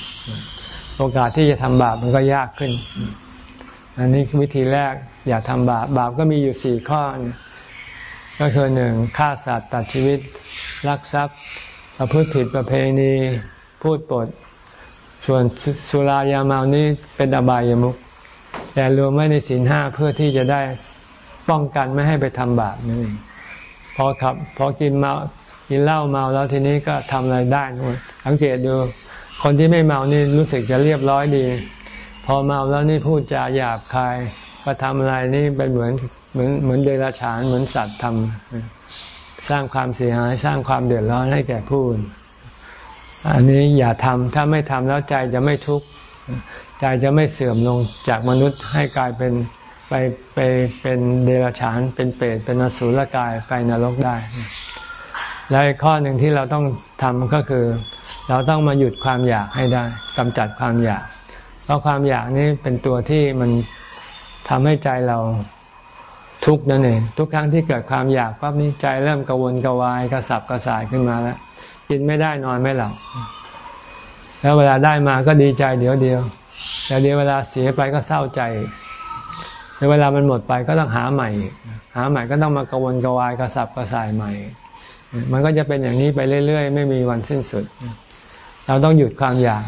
ๆ โอกาสที่จะทำบาปมันก็ยากขึ้น อันนี้วิธีแรกอย่าทำบาป บาปก็มีอยู่สี่ข้อ ก็คือหนึ่งฆ่าสัตว์ตัดชีวิต ลักทรัพย์ ประพฤติผิดประเพณี พูดปด ส่วนสุรายาเมานี้เป็นอบายามุขแต่รวมไว้ในศีลห้าเพื่อที่จะได้ป้องกันไม่ให้ไปทำบาปนั่นเองพอขับพอกินเมา กินเหล้าเมาแล้วทีนี้ก็ทำอะไรได้นสังเกตดู คนที่ไม่เมานี่รู้สึกจะเรียบร้อยดี พอเมาแล้วนี่พูดจาหยาบคายก็ทำอะไรนี่เป็นเหมือนเหมือนเหมือนเดรัจฉานเหมือนสัตว์ทำสร้างความเสียหายสร้างความเดือดร้อนให้แก่ผู้อื่นอันนี้อย่าทำถ้าไม่ทำแล้วใจจะไม่ทุกข์ใจจะไม่เสื่อมลงจากมนุษย์ให้กลายเป็นไปไปเป็นเดรัจฉานเป็นเปรตเป็นอสุรกายไปนรกได้ และข้อหนึ่งที่เราต้องทำก็คือ เราต้องมาหยุดความอยากให้ได้กำจัดความอยาก เพราะความอยากนี้เป็นตัวที่มันทำให้ใจเราทุกข์นั่นเองทุกครั้งที่เกิดความอยากปั๊บนี้ใจเริ่มกระวนกระวายกระสับกระส่ายขึ้นมาแล้วกินไม่ได้นอนไม่หลับแล้วเวลาได้มาก็ดีใจเดี๋ยวเดียวแต่เดี๋ยวเวลาเสียไปก็เศร้าใจในเวลามันหมดไปก็ต้องหาใหม่ หาใหม่ก็ต้องมากระวนกระวายกระสับกระส่ายใหม่ มันก็จะเป็นอย่างนี้ไปเรื่อย ๆ ไม่มีวันสิ้นสุด เราต้องหยุดความอยาก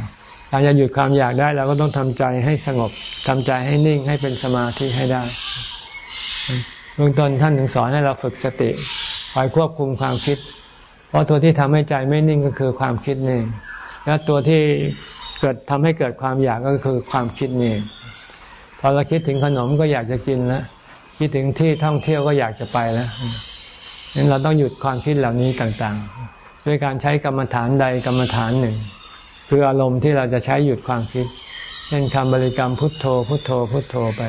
การจะหยุดความอยากได้เราก็ต้องทำใจให้สงบทำใจให้นิ่งให้เป็นสมาธิให้ได้เบื้องต้นท่านถึงสอนให้เราฝึกสติคอยควบคุมความคิด เพราะตัวที่ทำให้ใจไม่นิ่งก็คือความคิดนี่และตัวที่เกิดทำให้เกิดความอยากก็คือความคิดนี่พอเราคิดถึงขนมก็อยากจะกินแล้วคิดถึงที่ท่องเที่ยวก็อยากจะไปแล้วั้นเราต้องหยุดความคิดเหล่านี้ต่างๆ ด้วยการใช้กรรมฐานใดกรรมฐานหนึ่ง คืออารมณ์ที่เราจะใช้หยุดความคิด เช่นคำบริกรรมพุทโธ พุทโธ พุทโธไป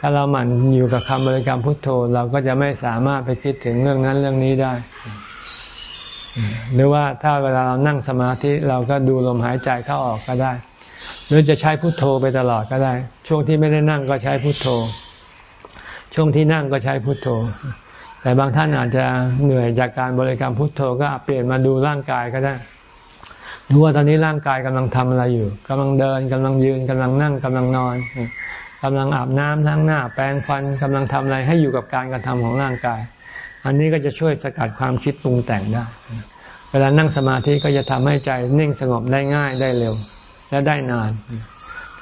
ถ้าเราหมั่นอยู่กับคำบริกรรมพุทโธ เราก็จะไม่สามารถไปคิดถึงเรื่องนั้นเรื่องนี้ได้ หรือว่าถ้าเวลาเรานั่งสมาธิเราก็ดูลมหายใจเข้าออกก็ได้ หรือจะใช้พุทโธไปตลอดก็ได้ ช่วงที่ไม่ได้นั่งก็ใช้พุทโธ ช่วงที่นั่งก็ใช้พุทโธ แต่บางท่านอาจจะเหนื่อยจากการบริกรรมพุทโธก็เปลี่ยนมาดูร่างกายก็ได้ดูว่าตอนนี้ร่างกายกำลังทำอะไรอยู่กำลังเดินกำลังยืนกำลังนั่งกำลังนอนกำลังอาบน้ำล้างหน้า แปรงฟันกำลังทำอะไรให้อยู่กับการกระทำของร่างกาย อันนี้ก็จะช่วยสกัดความคิดปรุงแต่งได้ เวลานั่งสมาธิก็จะทำให้ใจนิ่งสงบได้ง่ายได้เร็ว และได้นาน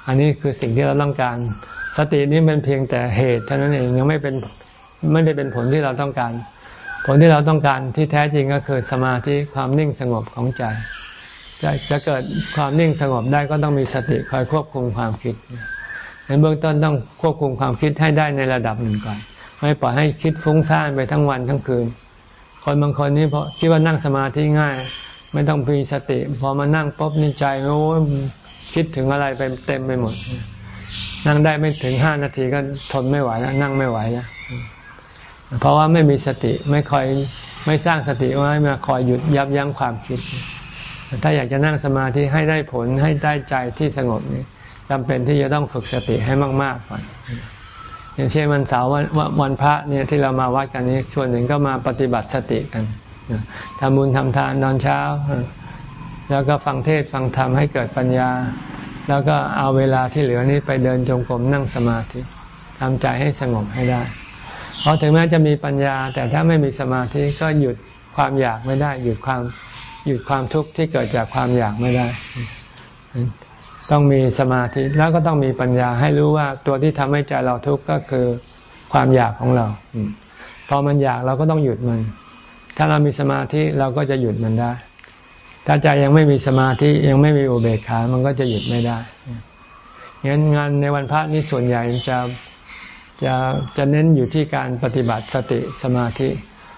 อันนี้คือสิ่งที่เราต้องการ สตินี้เป็นเพียงแต่เหตุเท่านั้นเองยังไม่เป็น ไม่ได้เป็นผลที่เราต้องการ ผลที่เราต้องการที่แท้จริงก็คือสมาธิความนิ่งสงบของใจ จะจะเกิดความนิ่งสงบได้ก็ต้องมีสติคอยควบคุมความคิดในเบื้องต้นต้องควบคุมความคิดให้ได้ในระดับหนึ่งก่อน ไม่ปล่อยให้คิดฟุ้งซ่านไปทั้งวันทั้งคืน คนบางคนนี่เพราะคิดว่านั่งสมาธิง่าย ไม่ต้องมีสติ พอมานั่งปุ๊บในใจโอ้คิดถึงอะไรไปเต็มไปหมด นั่งได้ไม่ถึงห้านาทีก็ทนไม่ไหวแล้วนั่งไม่ไหวแล้ว เพราะว่าไม่มีสติไม่คอยไม่สร้างสติไว้มาคอยหยุดยับยั้งความคิด ถ้าอยากจะนั่งสมาธิให้ได้ผลให้ได้ใจที่สงบนี่จำเป็นที่จะต้องฝึกสติให้มากๆก่อนอย่างเช่นวันเสาร์วันวันพระเนี่ยที่เรามาวัดกันนี้ส่วนหนึ่งก็มาปฏิบัติสติกันทำบุญทำทานตอนเช้า แล้วก็ฟังเทศฟังธรรมให้เกิดปัญญา แล้วก็เอาเวลาที่เหลือนี้ไปเดินจงกรมนั่งสมาธิทำใจให้สงบให้ได้ เพราะถึงแม้จะมีปัญญา แต่ถ้าไม่มีสมาธิก็หยุดความอยากไม่ได้ หยุดความหยุดความทุกข์ที่เกิดจากความอยากไม่ได้ ต้องมีสมาธิแล้วก็ต้องมีปัญญาให้รู้ว่าตัวที่ทำให้ใจเราทุกข์ก็คือความอยากของเราพอมันอยากเราก็ต้องหยุดมัน ถ้าเรามีสมาธิเราก็จะหยุดมันได้ ถ้าใจยังไม่มีสมาธิยังไม่มีอุเบกขา มันก็จะหยุดไม่ได้งั้นงานในวันพระนี้ส่วนใหญ่จะ จะจะเน้นอยู่ที่การปฏิบัติสติสมาธิ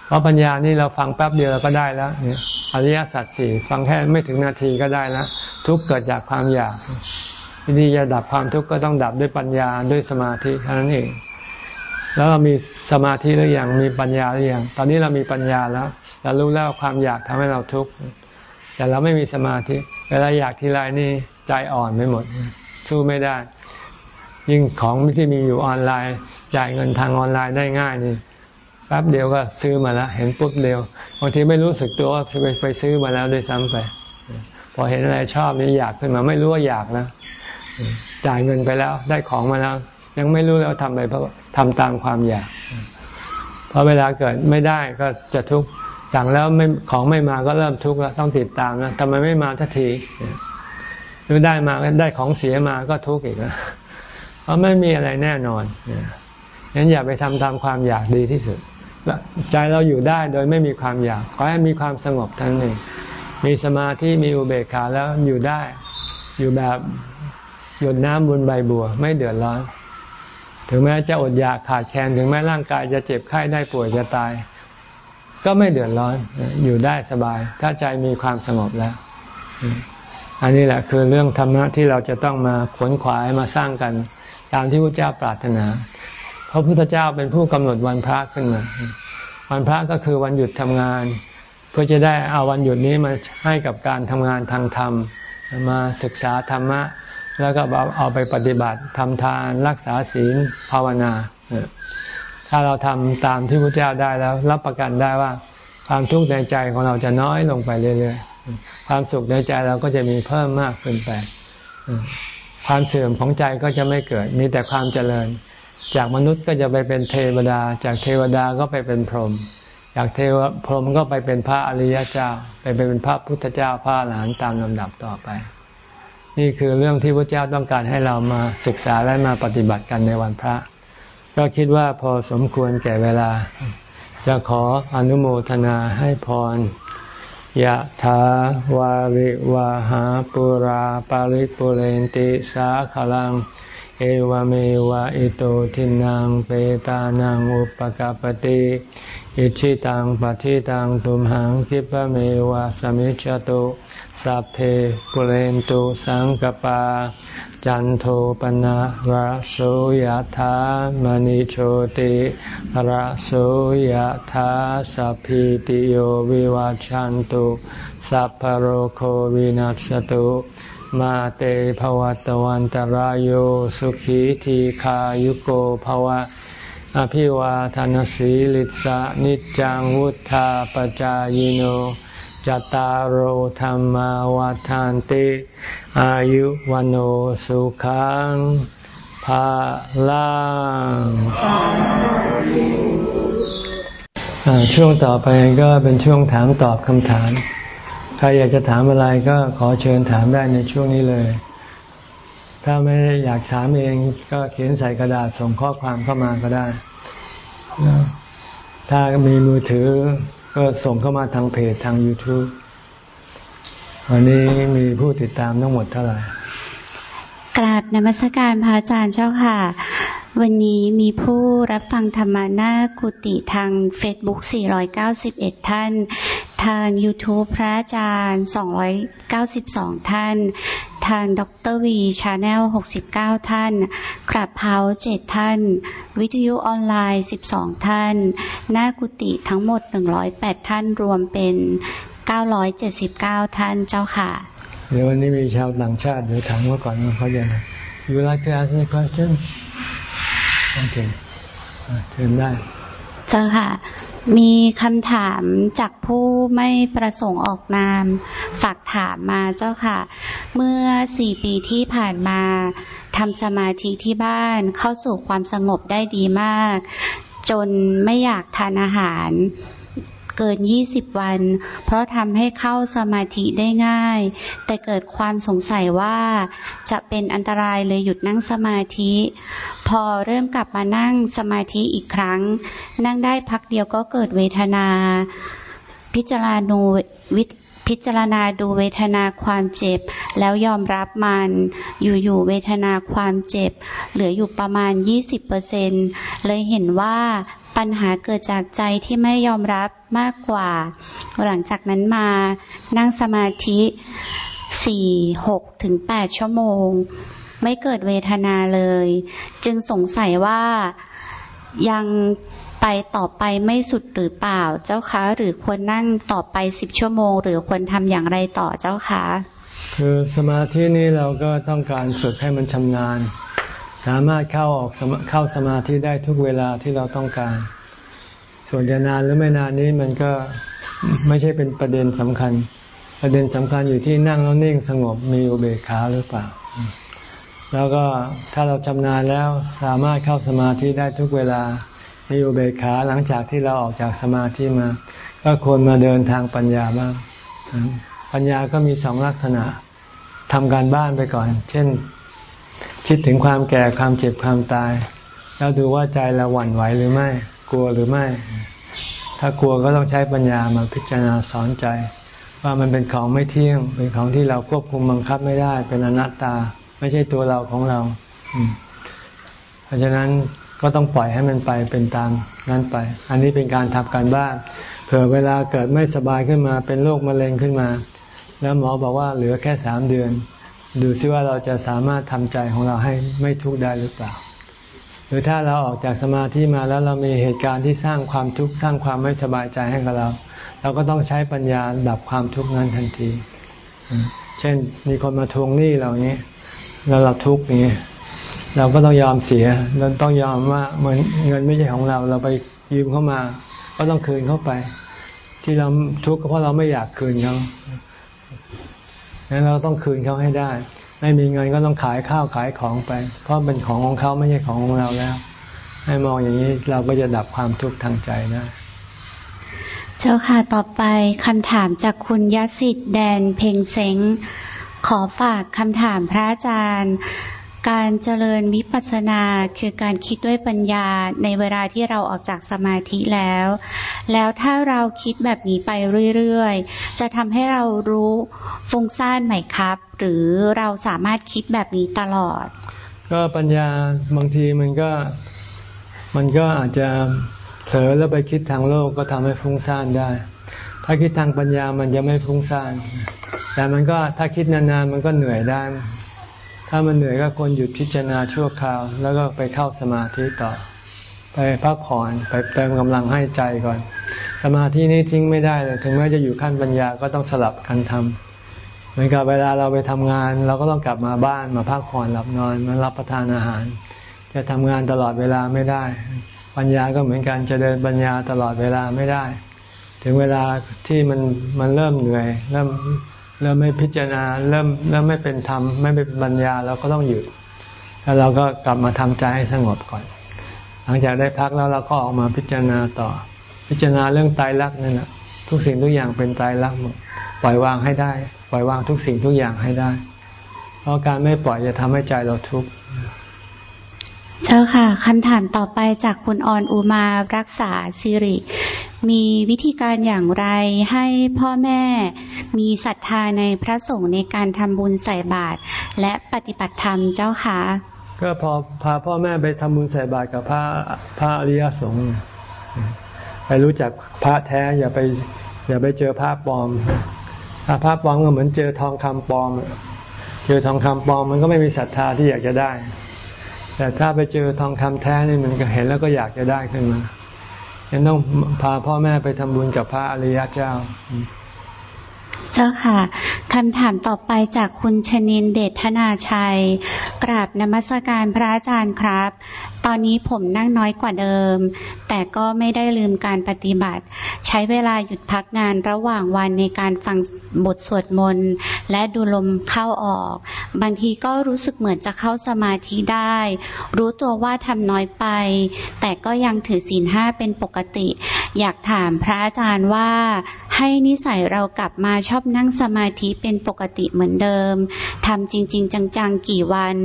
เพราะปัญญานี่เราฟังแป๊บเดียวเราก็ได้แล้วอริยสัจสี่ฟังแค่ไม่ถึงนาทีก็ได้แล้วทุกเกิดจากความอยากวิธีจะดับความทุกข์ก็ต้องดับด้วยปัญญาด้วยสมาธิเท่านั้นเอง แล้วเรามีสมาธิหรือยังมีปัญญาหรือยังตอนนี้เรามีปัญญาแล้วเรารู้แล้วความอยากทำให้เราทุกข์แต่เราไม่มีสมาธิ เวลาอยากทีไรนี่ใจอ่อนไปหมด สู้ไม่ได้ ยิ่งของที่มีอยู่ออนไลน์ จ่ายเงินทางออนไลน์ได้ง่ายนี่แป๊บเดียวก็ซื้อมาแล้ว เห็นปุ๊บเดียวบางทีไม่รู้สึกตัวว่าไปไปซื้อมาแล้วด้วยซ้ำไป พอเห็นอะไรชอบนี่อยากขึ้นมา ไม่รู้ว่าอยากนะจ่ายเงินไปแล้วได้ของมาแล้ว ยังไม่รู้แล้วทำไปเพราะทำตามความอยากพอเวลาเกิดไม่ได้ก็จะทุกข์สั่งแล้วไม่ของไม่มาก็เริ่มทุกข์แล้วต้องติดตามนะทำไมไม่มาทันทีหรือได้มาได้ของเสียมาก็ทุกข์อีกนะ เพราะไม่มีอะไรแน่นอนงั้นอย่าไปทำตามความอยากดีที่สุดใจเราอยู่ได้โดยไม่มีความอยาก ขอให้มีความสงบทั้งนี้มีสมาธิมีอุเบกขาแล้วอยู่ได้ อยู่แบบหยดน้ำบนใบบัว ไม่เดือดร้อน ถึงแม้จะอดอยากขาดแคลนถึงแม้ร่างกายจะเจ็บไข้ได้ป่วยจะตาย ก็ไม่เดือดร้อน อยู่ได้สบาย ถ้าใจมีความสงบแล้ว อันนี้แหละคือเรื่องธรรมะที่เราจะต้องมาขวนขวายมาสร้างกัน ตามที่พระเจ้าปรารถนา เพระพุทธเจ้าเป็นผู้กำหนดวันพระขึ้นมา วันพระก็คือวันหยุดทำงาน เพื่อจะได้เอาวันหยุดนี้มาให้กับการทำงานทางธรรม มาศึกษาธรรมะ แล้วก็เอาไปปฏิบัติทำทานรักษาศีลภาวนา ถ้าเราทำตามที่พระเจ้าได้แล้ว รับประกันได้ว่าความทุกข์ในใจของเราจะน้อยลงไปเรื่อยๆ ความสุขในใจเราก็จะมีเพิ่มมากขึ้นไป ความเสื่อมของใจก็จะไม่เกิด มีแต่ความเจริญ จากมนุษย์ก็จะไปเป็นเทวดา จากเทวดาก็ไปเป็นพรหมจากเทวพรหมก็ไปเป็นพระอริยเจ้า ไปเป็นพระพุทธเจ้าพระหลานตามลำดับต่อไป นี่คือเรื่องที่พระเจ้าต้องการให้เรามาศึกษาและมาปฏิบัติกันในวันพระ ก็คิดว่าพอสมควรแก่เวลา จะขออนุโมทนาให้พร ยะถาวาริวาหาปุราปาริปุเรนติสาขลัง เอวเมวะอิโตทินังเปตานังอุปกาปติอิชิตังปฏิตังทุมหังคิปะเมวะสมิจจตุ สัพเพปุเรนตุสังกปา จันโทปนะระโสยธามณิโชติระโสยธาสัพพิติโยวิวาจันตุสัพพโรโควินัสตุมาเตภวัตวันตารโยสุขีทีขายุโกภวะ อภิวาทานสีลิสะนิจังวุธาปจายโน จตารโหธรรมวาทานติ อายุวันโอสุขังภาลังช่วงต่อไปก็เป็นช่วงถามตอบคำถาม ใครอยากจะถามอะไรก็ขอเชิญถามได้ในช่วงนี้เลย ถ้าไม่อยากถามเองก็เขียนใส่กระดาษส่งข้อความเข้ามาก็ได้ ถ้ามีมือถือ ก็ส่งเข้ามาทางเพจทาง YouTube วันนี้มีผู้ติดตามทั้งหมดเท่าไหร่กราบนมัสการพระอาจารย์เจ้าค่ะ วันนี้มีผู้รับฟังธรรมานากุติทาง Facebook 491 ท่าน ทาง YouTube พระอาจารย์ 292 ท่าน ทางดรวี Channel 69 ท่าน Clubhouse 7ท่าน วิทยุออนไลน์ 12 ท่าน หน้ากุฏิทั้งหมด 108 ท่านรวมเป็น 979 ท่านเจ้าค่ะ เดี๋ยววันนี้มีชาวต่างชาติเดี๋ยวถามว่าก่อนว่าเขาจะ You like to ask any question? Okay. เชิญได้ เจ้าค่ะ มีคำถามจากผู้ไม่ประสงค์ออกนาม ฝากถามมาเจ้าค่ะ เมื่อสี่ปีที่ผ่านมาทำสมาธิที่บ้านเข้าสู่ความสงบได้ดีมาก จนไม่อยากทานอาหาร เกิน 20 วัน เพราะทำให้เข้าสมาธิได้ง่าย แต่เกิดความสงสัยว่าจะเป็นอันตรายเลยหยุดนั่งสมาธิ พอเริ่มกลับมานั่งสมาธิอีกครั้ง นั่งได้พักเดียวก็เกิดเวทนา พิจารณาวิ พิจารณาดูเวทนาความเจ็บ แล้วยอมรับมัน อยู่ๆเวทนาความเจ็บ เหลืออยู่ประมาณ 20%เลยเห็นว่าปัญหาเกิดจากใจที่ไม่ยอมรับมากกว่า หลังจากนั้นมานั่งสมาธิสี่หกถึงแปดชั่วโมง ไม่เกิดเวทนาเลย จึงสงสัยว่ายัง ไปต่อไปไม่สุดหรือเปล่าเจ้าคะหรือควรนั่งต่อไปสิบชั่วโมง หรือควรทำอย่างไรต่อเจ้าคะคือสมาธินี้เราก็ต้องการฝึกให้มันชำนาญ สามารถเข้าออกเข้าสมาธิได้ทุกเวลาที่เราต้องการ ส่วนจะนานหรือไม่นานนี้มันก็ไม่ใช่เป็นประเด็นสำคัญ ประเด็นสำคัญอยู่ที่นั่งแล้วนิ่งสงบมีอุเบกขาหรือเปล่าแล้วก็ถ้าเราชำนาญแล้วสามารถเข้าสมาธิได้ทุกเวลา มีอุเบกขาหลังจากที่เราออกจากสมาธิมา ก็ควรมาเดินทางปัญญาบ้าง ปัญญาก็มีสองลักษณะทำการบ้านไปก่อน เช่น คิดถึงความแก่ความเจ็บความตาย แล้วดูว่าใจเราหวั่นไหวหรือไม่ กลัวหรือไม่ ถ้ากลัวก็ต้องใช้ปัญญามาพิจารณาสอนใจ ว่ามันเป็นของไม่เที่ยง เป็นของที่เราควบคุมบังคับไม่ได้ เป็นอนัตตา ไม่ใช่ตัวเราของเรา เพราะฉะนั้น ก็ต้องปล่อยให้มันไปเป็นตามนั้นไป อันนี้เป็นการทำการบ้าน เผื่อเวลาเกิดไม่สบายขึ้นมา เป็นโรคมะเร็งขึ้นมา แล้วหมอบอกว่าเหลือแค่สามเดือน ดูซิว่าเราจะสามารถทำใจของเราให้ไม่ทุกข์ได้หรือเปล่า หรือถ้าเราออกจากสมาธิมาแล้วเรามีเหตุการณ์ที่สร้างความทุกข์สร้างความไม่สบายใจให้กับเรา เราก็ต้องใช้ปัญญาดับความทุกข์นั้นทันที เช่นมีคนมาทวงหนี้เราเนี้ยแล้วเราทุกข์อย่างนี้ เราก็ต้องยอมเสียเราต้องยอมว่าเหมือนเงินไม่ใช่ของเรา เราไปยืมเข้ามา ก็ต้องคืนเข้าไป ที่เราทุกข์ก็เพราะเราไม่อยากคืนเขางั้นเราต้องคืนเขาให้ได้ ไม่มีเงินก็ต้องขายข้าวขายของไป เพราะเป็นของของเขาไม่ใช่ของของเราแล้ว ให้มองอย่างนี้เราก็จะดับความทุกข์ทางใจได้เจ้าค่ะ ต่อไปคำถามจากคุณยศิษย์แดนเพ่งเซ็งขอฝากคำถามพระอาจารย์ การเจริญวิปัสสนาคือการคิดด้วยปัญญาในเวลาที่เราออกจากสมาธิแล้ว แล้วถ้าเราคิดแบบนี้ไปเรื่อยๆ จะทำให้เรารู้ฟุ้งซ่านไหมครับ หรือเราสามารถคิดแบบนี้ตลอด ก็ปัญญาบางทีมันก็มันก็อาจจะเผลอแล้วไปคิดทางโลกก็ทำให้ฟุ้งซ่านได้ ถ้าคิดทางปัญญามันจะไม่ฟุ้งซ่าน แต่มันก็ถ้าคิดนานๆมันก็เหนื่อยได้ ถ้ามันเหนื่อยก็ควรหยุดพิจารณาชั่วคราว แล้วก็ไปเข้าสมาธิต่อ ไปพักผ่อนไปเติมกำลังให้ใจก่อน สมาธินี้ทิ้งไม่ได้เลย ถึงแม้จะอยู่ขั้นปัญญาก็ต้องสลับกันทำเหมือนกับเวลาเราไปทำงาน เราก็ต้องกลับมาบ้านมาพักผ่อนหลับนอนมารับประทานอาหาร จะทำงานตลอดเวลาไม่ได้ ปัญญาก็เหมือนกันจะเดินปัญญาตลอดเวลาไม่ได้ ถึงเวลาที่มันมันเริ่มเหนื่อยเริ่ม เริ่มไม่พิจารณาเริ่มเริ่มไม่เป็นธรรมไม่เป็นปัญญาเราก็ต้องหยุด แล้วเราก็กลับมาทำใจให้สงบก่อน หลังจากได้พักแล้วเราก็ออกมาพิจารณาต่อ พิจารณาเรื่องตายรักนั่นแหละทุกสิ่งทุกอย่างเป็นตายรักหมดปล่อยวางให้ได้ ปล่อยวางทุกสิ่งทุกอย่างให้ได้ เพราะการไม่ปล่อยจะทำให้ใจเราทุกข์ เจ้าค่ะคำถามต่อไปจากคุณออนอุมารักษาสิริ มีวิธีการอย่างไรให้พ่อแม่มีศรัทธาในพระสงฆ์ในการทำบุญใส่บาตรและปฏิบัติธรรมเจ้าค่ะก็พอพาพ่อแม่ไปทำบุญใส่บาตรกับพระพระอริยสงฆ์ไปรู้จักพระแท้อย่าไปอย่าไปเจอพระปลอมถ้าพระปลอมก็เหมือนเจอทองคำปลอม เจอทองคำปลอมมันก็ไม่มีศรัทธาที่อยากจะได้ แต่ถ้าไปเจอทองคำแท้นี่มันก็เห็นแล้วก็อยากจะได้ขึ้นมายังต้องพาพ่อแม่ไปทำบุญกับพระอริยเจ้า เจ้าค่ะคำถามต่อไปจากคุณชนินเดชธนาชัย กราบนมัสการพระอาจารย์ครับ ตอนนี้ผมนั่งน้อยกว่าเดิม แต่ก็ไม่ได้ลืมการปฏิบัติ ใช้เวลาหยุดพักงานระหว่างวันในการฟังบทสวดมนต์และดูลมเข้าออก บางทีก็รู้สึกเหมือนจะเข้าสมาธิได้ รู้ตัวว่าทำน้อยไป แต่ก็ยังถือศีลห้าเป็นปกติ อยากถามพระอาจารย์ว่า ให้นิสัยเรากลับมาชอบนั่งสมาธิเป็นปกติเหมือนเดิมทำจริง ๆ จังๆกี่วัน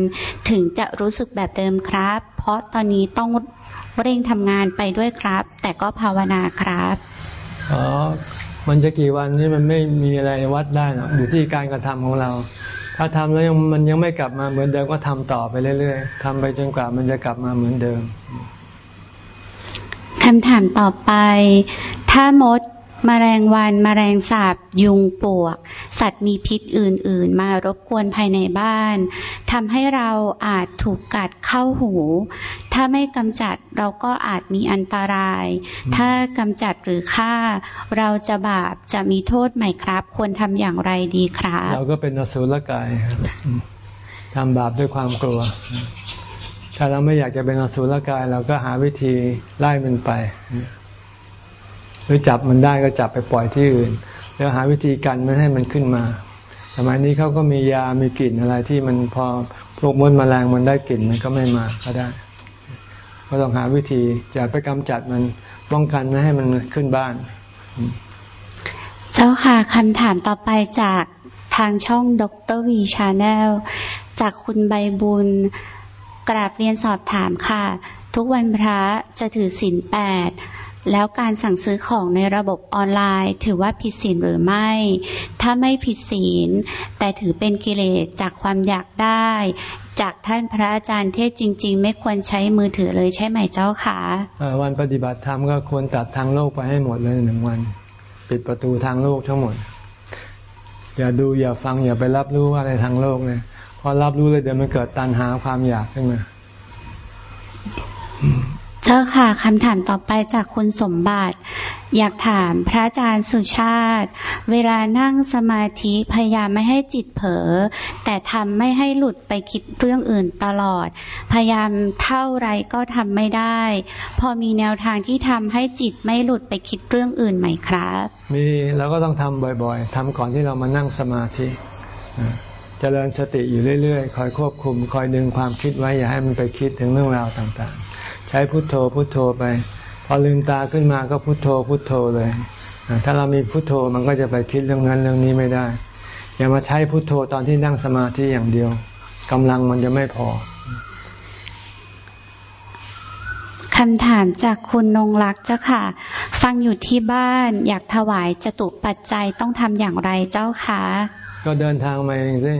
ถึงจะรู้สึกแบบเดิมครับ เพราะตอนนี้ต้องเร่งทำงานไปด้วยครับ แต่ก็ภาวนาครับอ๋อมันจะกี่วันนี่มันไม่มีอะไรวัดได้นะอยู่ที่การกระทำของเรา ถ้าทำแล้วยังมันยังไม่กลับมาเหมือนเดิมก็ทำต่อไปเรื่อยๆทำไปจนกว่ามันจะกลับมาเหมือนเดิมคำถามต่อไป ถ้ามด มแมลงวันมแมลงสาบ ยุงปวก สัตว์มีพิษอื่น ๆ มารบกวนภายในบ้านทำให้เราอาจถูกกัดเข้าหู ถ้าไม่กำจัดเราก็อาจมีอันตราย ถ้ากำจัดหรือฆ่า เราจะบาปจะมีโทษไหมครับ ควรทำอย่างไรดีครับ เราก็เป็นอสุรกายทำบาปด้วยความกลัว ถ้าเราไม่อยากจะเป็นอสุรกาย เราก็หาวิธีไล่มันไปห รือจับมันได้ก็จับไปปล่อยที่อื่น แล้วหาวิธีกันไม่ให้มันขึ้นมาสมัยนี้เขาก็มียามีกลิ่นอะไรที่มันพอพวกมดมแมลงมันได้กลิ่นมันก็ไม่มาก็ได้ ก็ต้องหาวิธีจะไปกำจัดมันป้องกันไม่ให้มันขึ้นบ้าน เจ้าค่ะคำถามต่อไปจากทางช่องดรวี Channel จากคุณใบบุญกราบเรียนสอบถามค่ะ ทุกวันพระจะถือศีลแปด แล้วการสั่งซื้อของในระบบออนไลน์ ถือว่าผิดศีลหรือไม่ ถ้าไม่ผิดศีล แต่ถือเป็นกิเลสจากความอยากได้ จากท่านพระอาจารย์เทศจริง ๆ ไม่ควรใช้มือถือเลยใช่ไหมเจ้าคะวันปฏิบัติธรรมก็ควรตัดทางโลกไปให้หมดเลยหนึ่งวัน ปิดประตูทางโลกทั้งหมด อย่าดูอย่าฟังอย่าไปรับรู้อะไรทางโลกเลยพอรับรู้เลยเดี๋ยวมันเกิดตัณหาความอยากขึ้นมา จ้าค่ะคำถามต่อไปจากคุณสมบัติ อยากถามพระอาจารย์สุชาติ เวลานั่งสมาธิพยายามไม่ให้จิตเผลอแต่ทำไม่ให้หลุดไปคิดเรื่องอื่นตลอด พยายามเท่าไรก็ทำไม่ได้ พอมีแนวทางที่ทำให้จิตไม่หลุดไปคิดเรื่องอื่นไหมครับ มีแล้วก็ต้องทำบ่อยๆทำก่อนที่เรามานั่งสมาธิจเจริญสติอยู่เรื่อยๆ คอยควบคุม คอยดึงความคิดไว้อย่าให้มันไปคิดถึงเรื่องราวต่างๆ ใช้พุทโธพุทโธไป พอลืมตาขึ้นมาก็พุทโธพุทโธเลย ถ้าเรามีพุทโธมันก็จะไปคิดเรื่องนั้นเรื่องนี้ไม่ได้ อย่ามาใช้พุทโธตอนที่นั่งสมาธิอย่างเดียวกำลังมันจะไม่พอคำถามจากคุณนงรักเจ้าค่ะ ฟังอยู่ที่บ้านอยากถวายจตุปัจจัยต้องทำอย่างไรเจ้าคะก็เดินทางมาเองสิ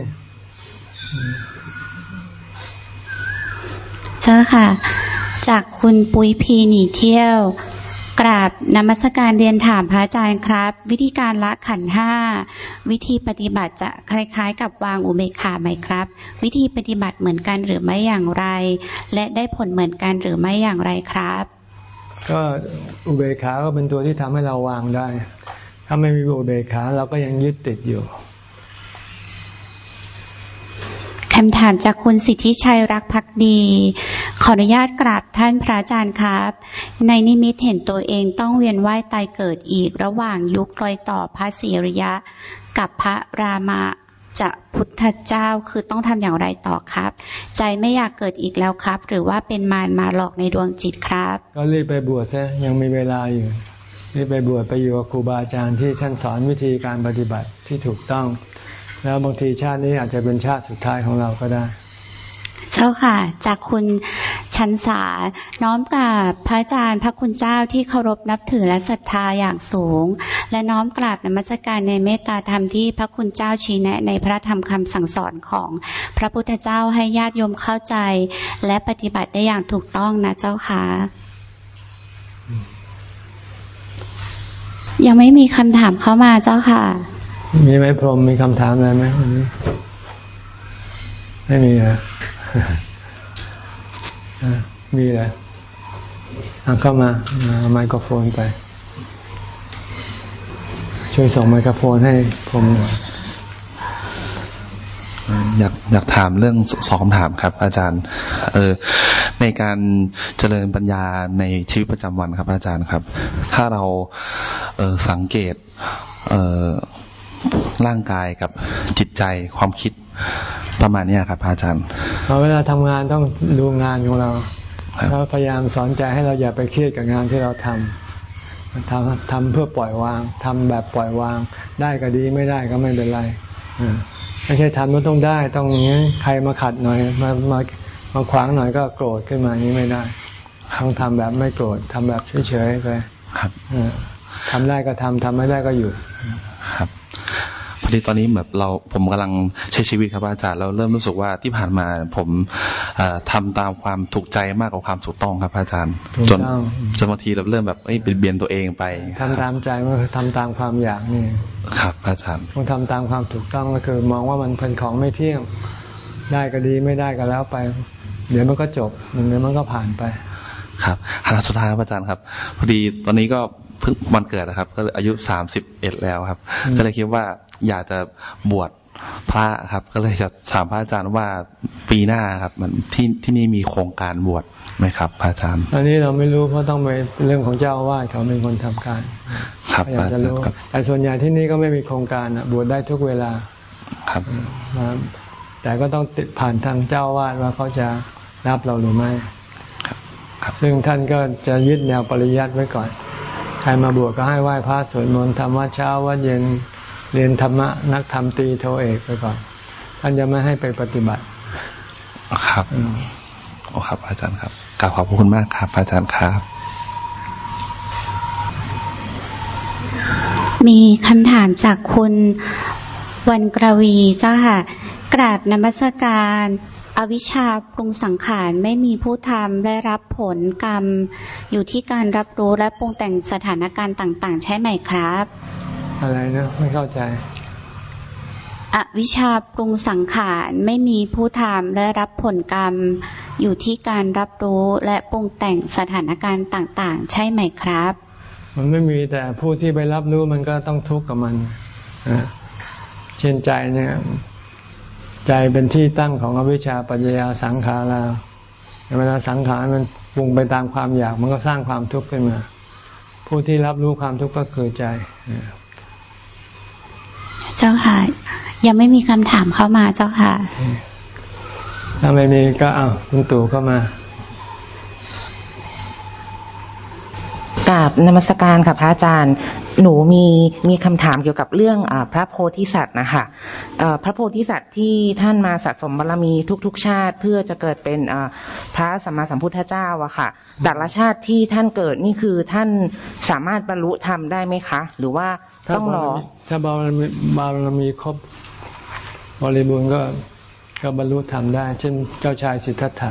เจ้าค่ะ จากคุณปุ้ยพีหนีเที่ยว กราบนมัสการเรียนถามพระอาจารย์ครับ วิธีการละขันห้าวิธีปฏิบัติจะคล้าย ๆ กับวางอุเบกขาไหมครับ วิธีปฏิบัติเหมือนกันหรือไม่อย่างไร และได้ผลเหมือนกันหรือไม่อย่างไรครับ ก็อุเบกขาก็เป็นตัวที่ทำให้เราวางได้ ถ้าไม่มีอุเบกขาเราก็ยังยึดติดอยู่ คำถามจากคุณสิทธิชัยรักพักดี ขออนุญาตกราบท่านพระอาจารย์ครับ ในนิมิตเห็นตัวเองต้องเวียนว่ายตายเกิดอีก ระหว่างยุครอยต่อพระศรีริยะ กับพระรามาจะพุทธเจ้าคือต้องทำอย่างไรต่อครับ ใจไม่อยากเกิดอีกแล้วครับ หรือว่าเป็นมารมาหลอกในดวงจิตครับ ก็รีบไปบวชซะยังมีเวลาอยู่รีบไปบวชไปอยู่กับครูบาอาจารย์ที่ท่านสอนวิธีการปฏิบัติที่ถูกต้อง แล้วบางทีชาตินี้อาจจะเป็นชาติสุดท้ายของเราก็ได้ เจ้าค่ะ จากคุณชันสา น้อมกับพระอาจารย์ พระคุณเจ้าที่เคารพนับถือและศรัทธาอย่างสูง และน้อมกราบนมัสการในเมตตาธรรมที่พระคุณเจ้าชี้แนะ ในพระธรรมคำสั่งสอนของพระพุทธเจ้าให้ญาติโยมเข้าใจ และปฏิบัติได้อย่างถูกต้องนะเจ้าค่ะยังไม่มีคำถามเข้ามาเจ้าค่ะ มีไหมพรมมีคำถามอะไรไหมวันนี้ ไม่มีเหรอมีเหรอเอาเข้ามาเอาไมโครโฟนไป ช่วยส่งไมโครโฟนให้ผมหน่อยอยากอยากถามเรื่องสองคำถามครับ อาจารย์ เออ ในการเจริญปัญญาในชีวิตประจำวันครับ อาจารย์ครับ ถ้าเราเออสังเกต เออ ร่างกายกับจิตใจความคิดประมาณนี้ครับอาจารย์เวลาทำงานต้องดูงานของเราเราพยายามสอนใจให้เราอย่าไปเครียดกับงานที่เราทำทำทำเพื่อปล่อยวางทำแบบปล่อยวาง ได้ก็ดีไม่ได้ก็ไม่เป็นไรไม่ใช่ทำแล้วต้องได้ต้องอย่างนี้ใครมาขัดหน่อยมามามาขวางหน่อยก็โกรธขึ้นมานี้ไม่ได้ต้องทำแบบไม่โกรธทำแบบเฉยๆไปครับทำได้ก็ทำทำไม่ได้ก็หยุดครับพอ ดีตอนนี้แบบเราผมกำลังใช้ชีวิตครับอาจารย์เราเริ่มรู้สึกว่าที่ผ่านมาผมทำตามความถูกใจมากกว่าความถูกต้องครับอาจารย์ จนจนบางทีเราเริ่มแบบเเบียนตัวเองไปทำตามใจว่าทำตามความอยากนี่ครับอาจารย์ต้องทำตามความถูกต้องก็คือ มองว่ามันเป็นของไม่เที่ยงได้ก็ดีไม่ได้ก็แล้วไป เดี๋ยวมันก็จบเดี๋ยวมันก็ผ่านไปครับคำสุดท้ายครับอาจารย์ครับ พอดีตอนนี้ก็ เพิ่งวันเกิดนะครับ ก็อายุสามสิบเอ็ดแล้วครับ ก็เลยคิดว่าอยากจะบวชพระครับ ก็เลยจะถามพระอาจารย์ว่าปีหน้าครับ มันที่ที่นี่มีโครงการบวชไหมครับพระอาจารย์ อันนี้เราไม่รู้เพราะต้องไปเรื่องของเจ้าอาวาสเขาเป็นคนทำการครับอยากจะรู้ครับแต่ส่วนใหญ่ที่นี่ก็ไม่มีโครงการอะบวชได้ทุกเวลาครับมาแต่ก็ต้องติดผ่านทางเจ้าอาวาสว่าเขาจะรับเราหรือไม่ครับซึ่งท่านก็จะยึดแนวปริยัติไว้ก่อน ใครมาบวชก็ให้ไหว้พระสวดมนต์ทำวัดเช้าวัดเย็นเรียนธรรมะนักธรรมตรีโทเอกไปก่อนท่านจะไม่ให้ไปปฏิบัติ ครับอืมโอ้ครับ อาจารย์ครับกราบขอบพระคุณมากครับ อาจารย์ครับ มีคำถามจากคุณวันกรวีเจ้าค่ะกราบนมัสการ อวิชชาปรุงสังขารไม่มีผู้ทำได้รับผลกรรม อยู่ที่การรับรู้และปรุงแต่งสถานการณ์ต่าง ๆ ใช่ไหมครับ อะไรนะไม่เข้าใจ อวิชชาปรุงสังขารไม่มีผู้ทำและรับผลกรรม อยู่ที่การรับรู้และปรุงแต่งสถานการณ์ต่าง ๆ ใช่ไหมครับ มันไม่มีแต่ผู้ที่ไปรับรู้มันก็ต้องทุกข์กับมันอะเช่นใจเนี่ย ใจเป็นที่ตั้งของอวิชชาปัญญาสังขาราเวลาสังขารมันปรุงไปตามความอยาก มันก็สร้างความทุกข์ขึ้นมา ผู้ที่รับรู้ความทุกข์ก็คือใจอะเจ้าค่ะ ยังไม่มีคำถามเข้ามาเจ้าค่ะ ถ้าไม่มีก็เอาคุณตู่เข้ามากราบนมัสการค่ะพระอาจารย์ หนูมีมีคำถามเกี่ยวกับเรื่องอพระโพธิสัตว์นะคะอ่าพระโพธิสัตว์ที่ท่านมาสะสมบารรมีทุก ๆ ชาติเพื่อจะเกิดเป็นพระสัมมาสัมพุทธเจ้าอะค่ะ แต่ละชาติที่ท่านเกิดนี่คือท่านสามารถบรรลุธรรมได้ไหมคะ หรือว่าถ้าต้องรอ ถ้าบารมีบารมีครบบริบูรณ์ก็ก็บรรลุธรรมได้ เช่นเจ้าชายสิทธัตถะ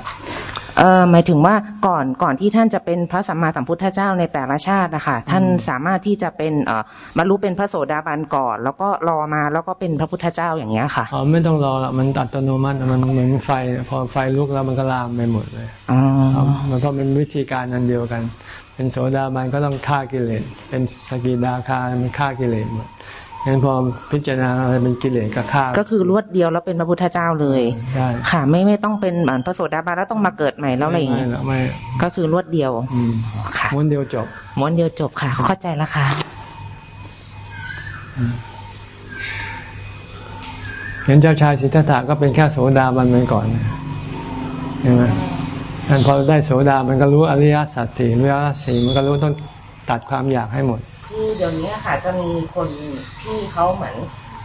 เออหมายถึงว่าก่อนก่อนที่ท่านจะเป็นพระสัมมาสัมพุทธเจ้าในแต่ละชาตินะคะท่านสามารถที่จะเป็นเอ่อบรรลุเป็นพระโสดาบันก่อน แล้วก็รอมาแล้วก็เป็นพระพุทธเจ้าอย่างเงี้ยค่ะอ๋อไม่ต้องรอละมันอัตโนมัติมันเหมือนไฟพอไฟลุกแล้วมันก็ลามไปหมดเลยอ๋อครับมันก็เป็นวิธีการอันเดียวกัน เป็นโสดาบันก็ต้องฆ่ากิเลสเป็นสกิดาคามันฆ่ากิเลสหมด งั้นพอพิจารณาอะไรเป็นกิเลสก็ฆ่าก็คือรวดเดียวแล้วเป็นพระพุทธเจ้าเลยได้ค่ะไม่ไม่ต้องเป็นเหมือนพระโสดาบันแล้วต้องมาเกิดใหม่แล้วอะไรอย่างไม่เงี้ยหรอกไม่ก็คือรวดเดียวอืมค่ะม้วนเดียวจบม้วนเดียวจบค่ะ เข้าใจแล้วค่ะเห็นเจ้าชายสิทธัตถะก็เป็นแค่โสดาบันไปก่อนเห็นไหมท่านพอได้โสดามันก็รู้อริยสัจสี่อริยสัจสี่มันก็รู้ต้องตัดความอยากให้หมด คือเดี๋ยวนี้ค่ะ จะมีคนที่เขาเหมือน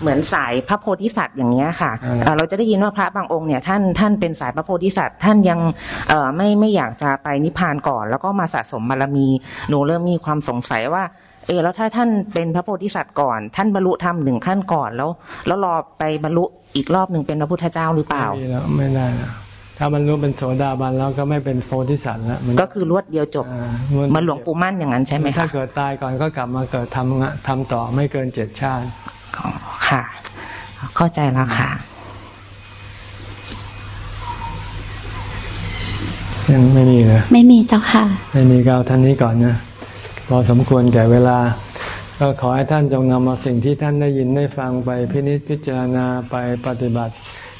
เหมือนสายพระโพธิสัตว์อย่างเงี้ยค่ะอ่าเอ่อเราจะได้ยินว่าพระบางองค์เนี่ยท่านท่านเป็นสายพระโพธิสัตว์ท่านยังเอ่อไม่ไม่อยากจะไปนิพพานก่อน แล้วก็มาสะสมบารมีหนูเริ่มมีความสงสัยว่าเออแล้วถ้าท่านเป็นพระโพธิสัตว์ก่อน ท่านบรรลุธรรมหนึ่งขั้นก่อนแล้ว แล้วรอไปบรรลุอีกรอบหนึ่งเป็นพระพุทธเจ้าหรือเปล่าไม่มีแล้วไม่ได้แล้ว ถ้ามันรู้เป็นโสดาบันแล้วก็ไม่เป็นโพธิสัตว์แล้วมันก็คือรวดเดียวจบอ่าเหมือนหลวงปู่มั่นอย่างนั้นใช่ไหมถ้าคะเกิดตายก่อนก็กลับมาเกิดทำงะทำต่อไม่เกินเจ็ดชาติอ๋อค่ะ เข้าใจแล้วค่ะยังไม่มีเลยไม่มีเจ้าค่ะ ไม่มีก็เอาท่านนี้ก่อนนะพอสมควรแก่เวลา ก็ขอให้ท่านจงนำเอาสิ่งที่ท่านได้ยินได้ฟังไปพินิจพิจารณาไปปฏิบัติ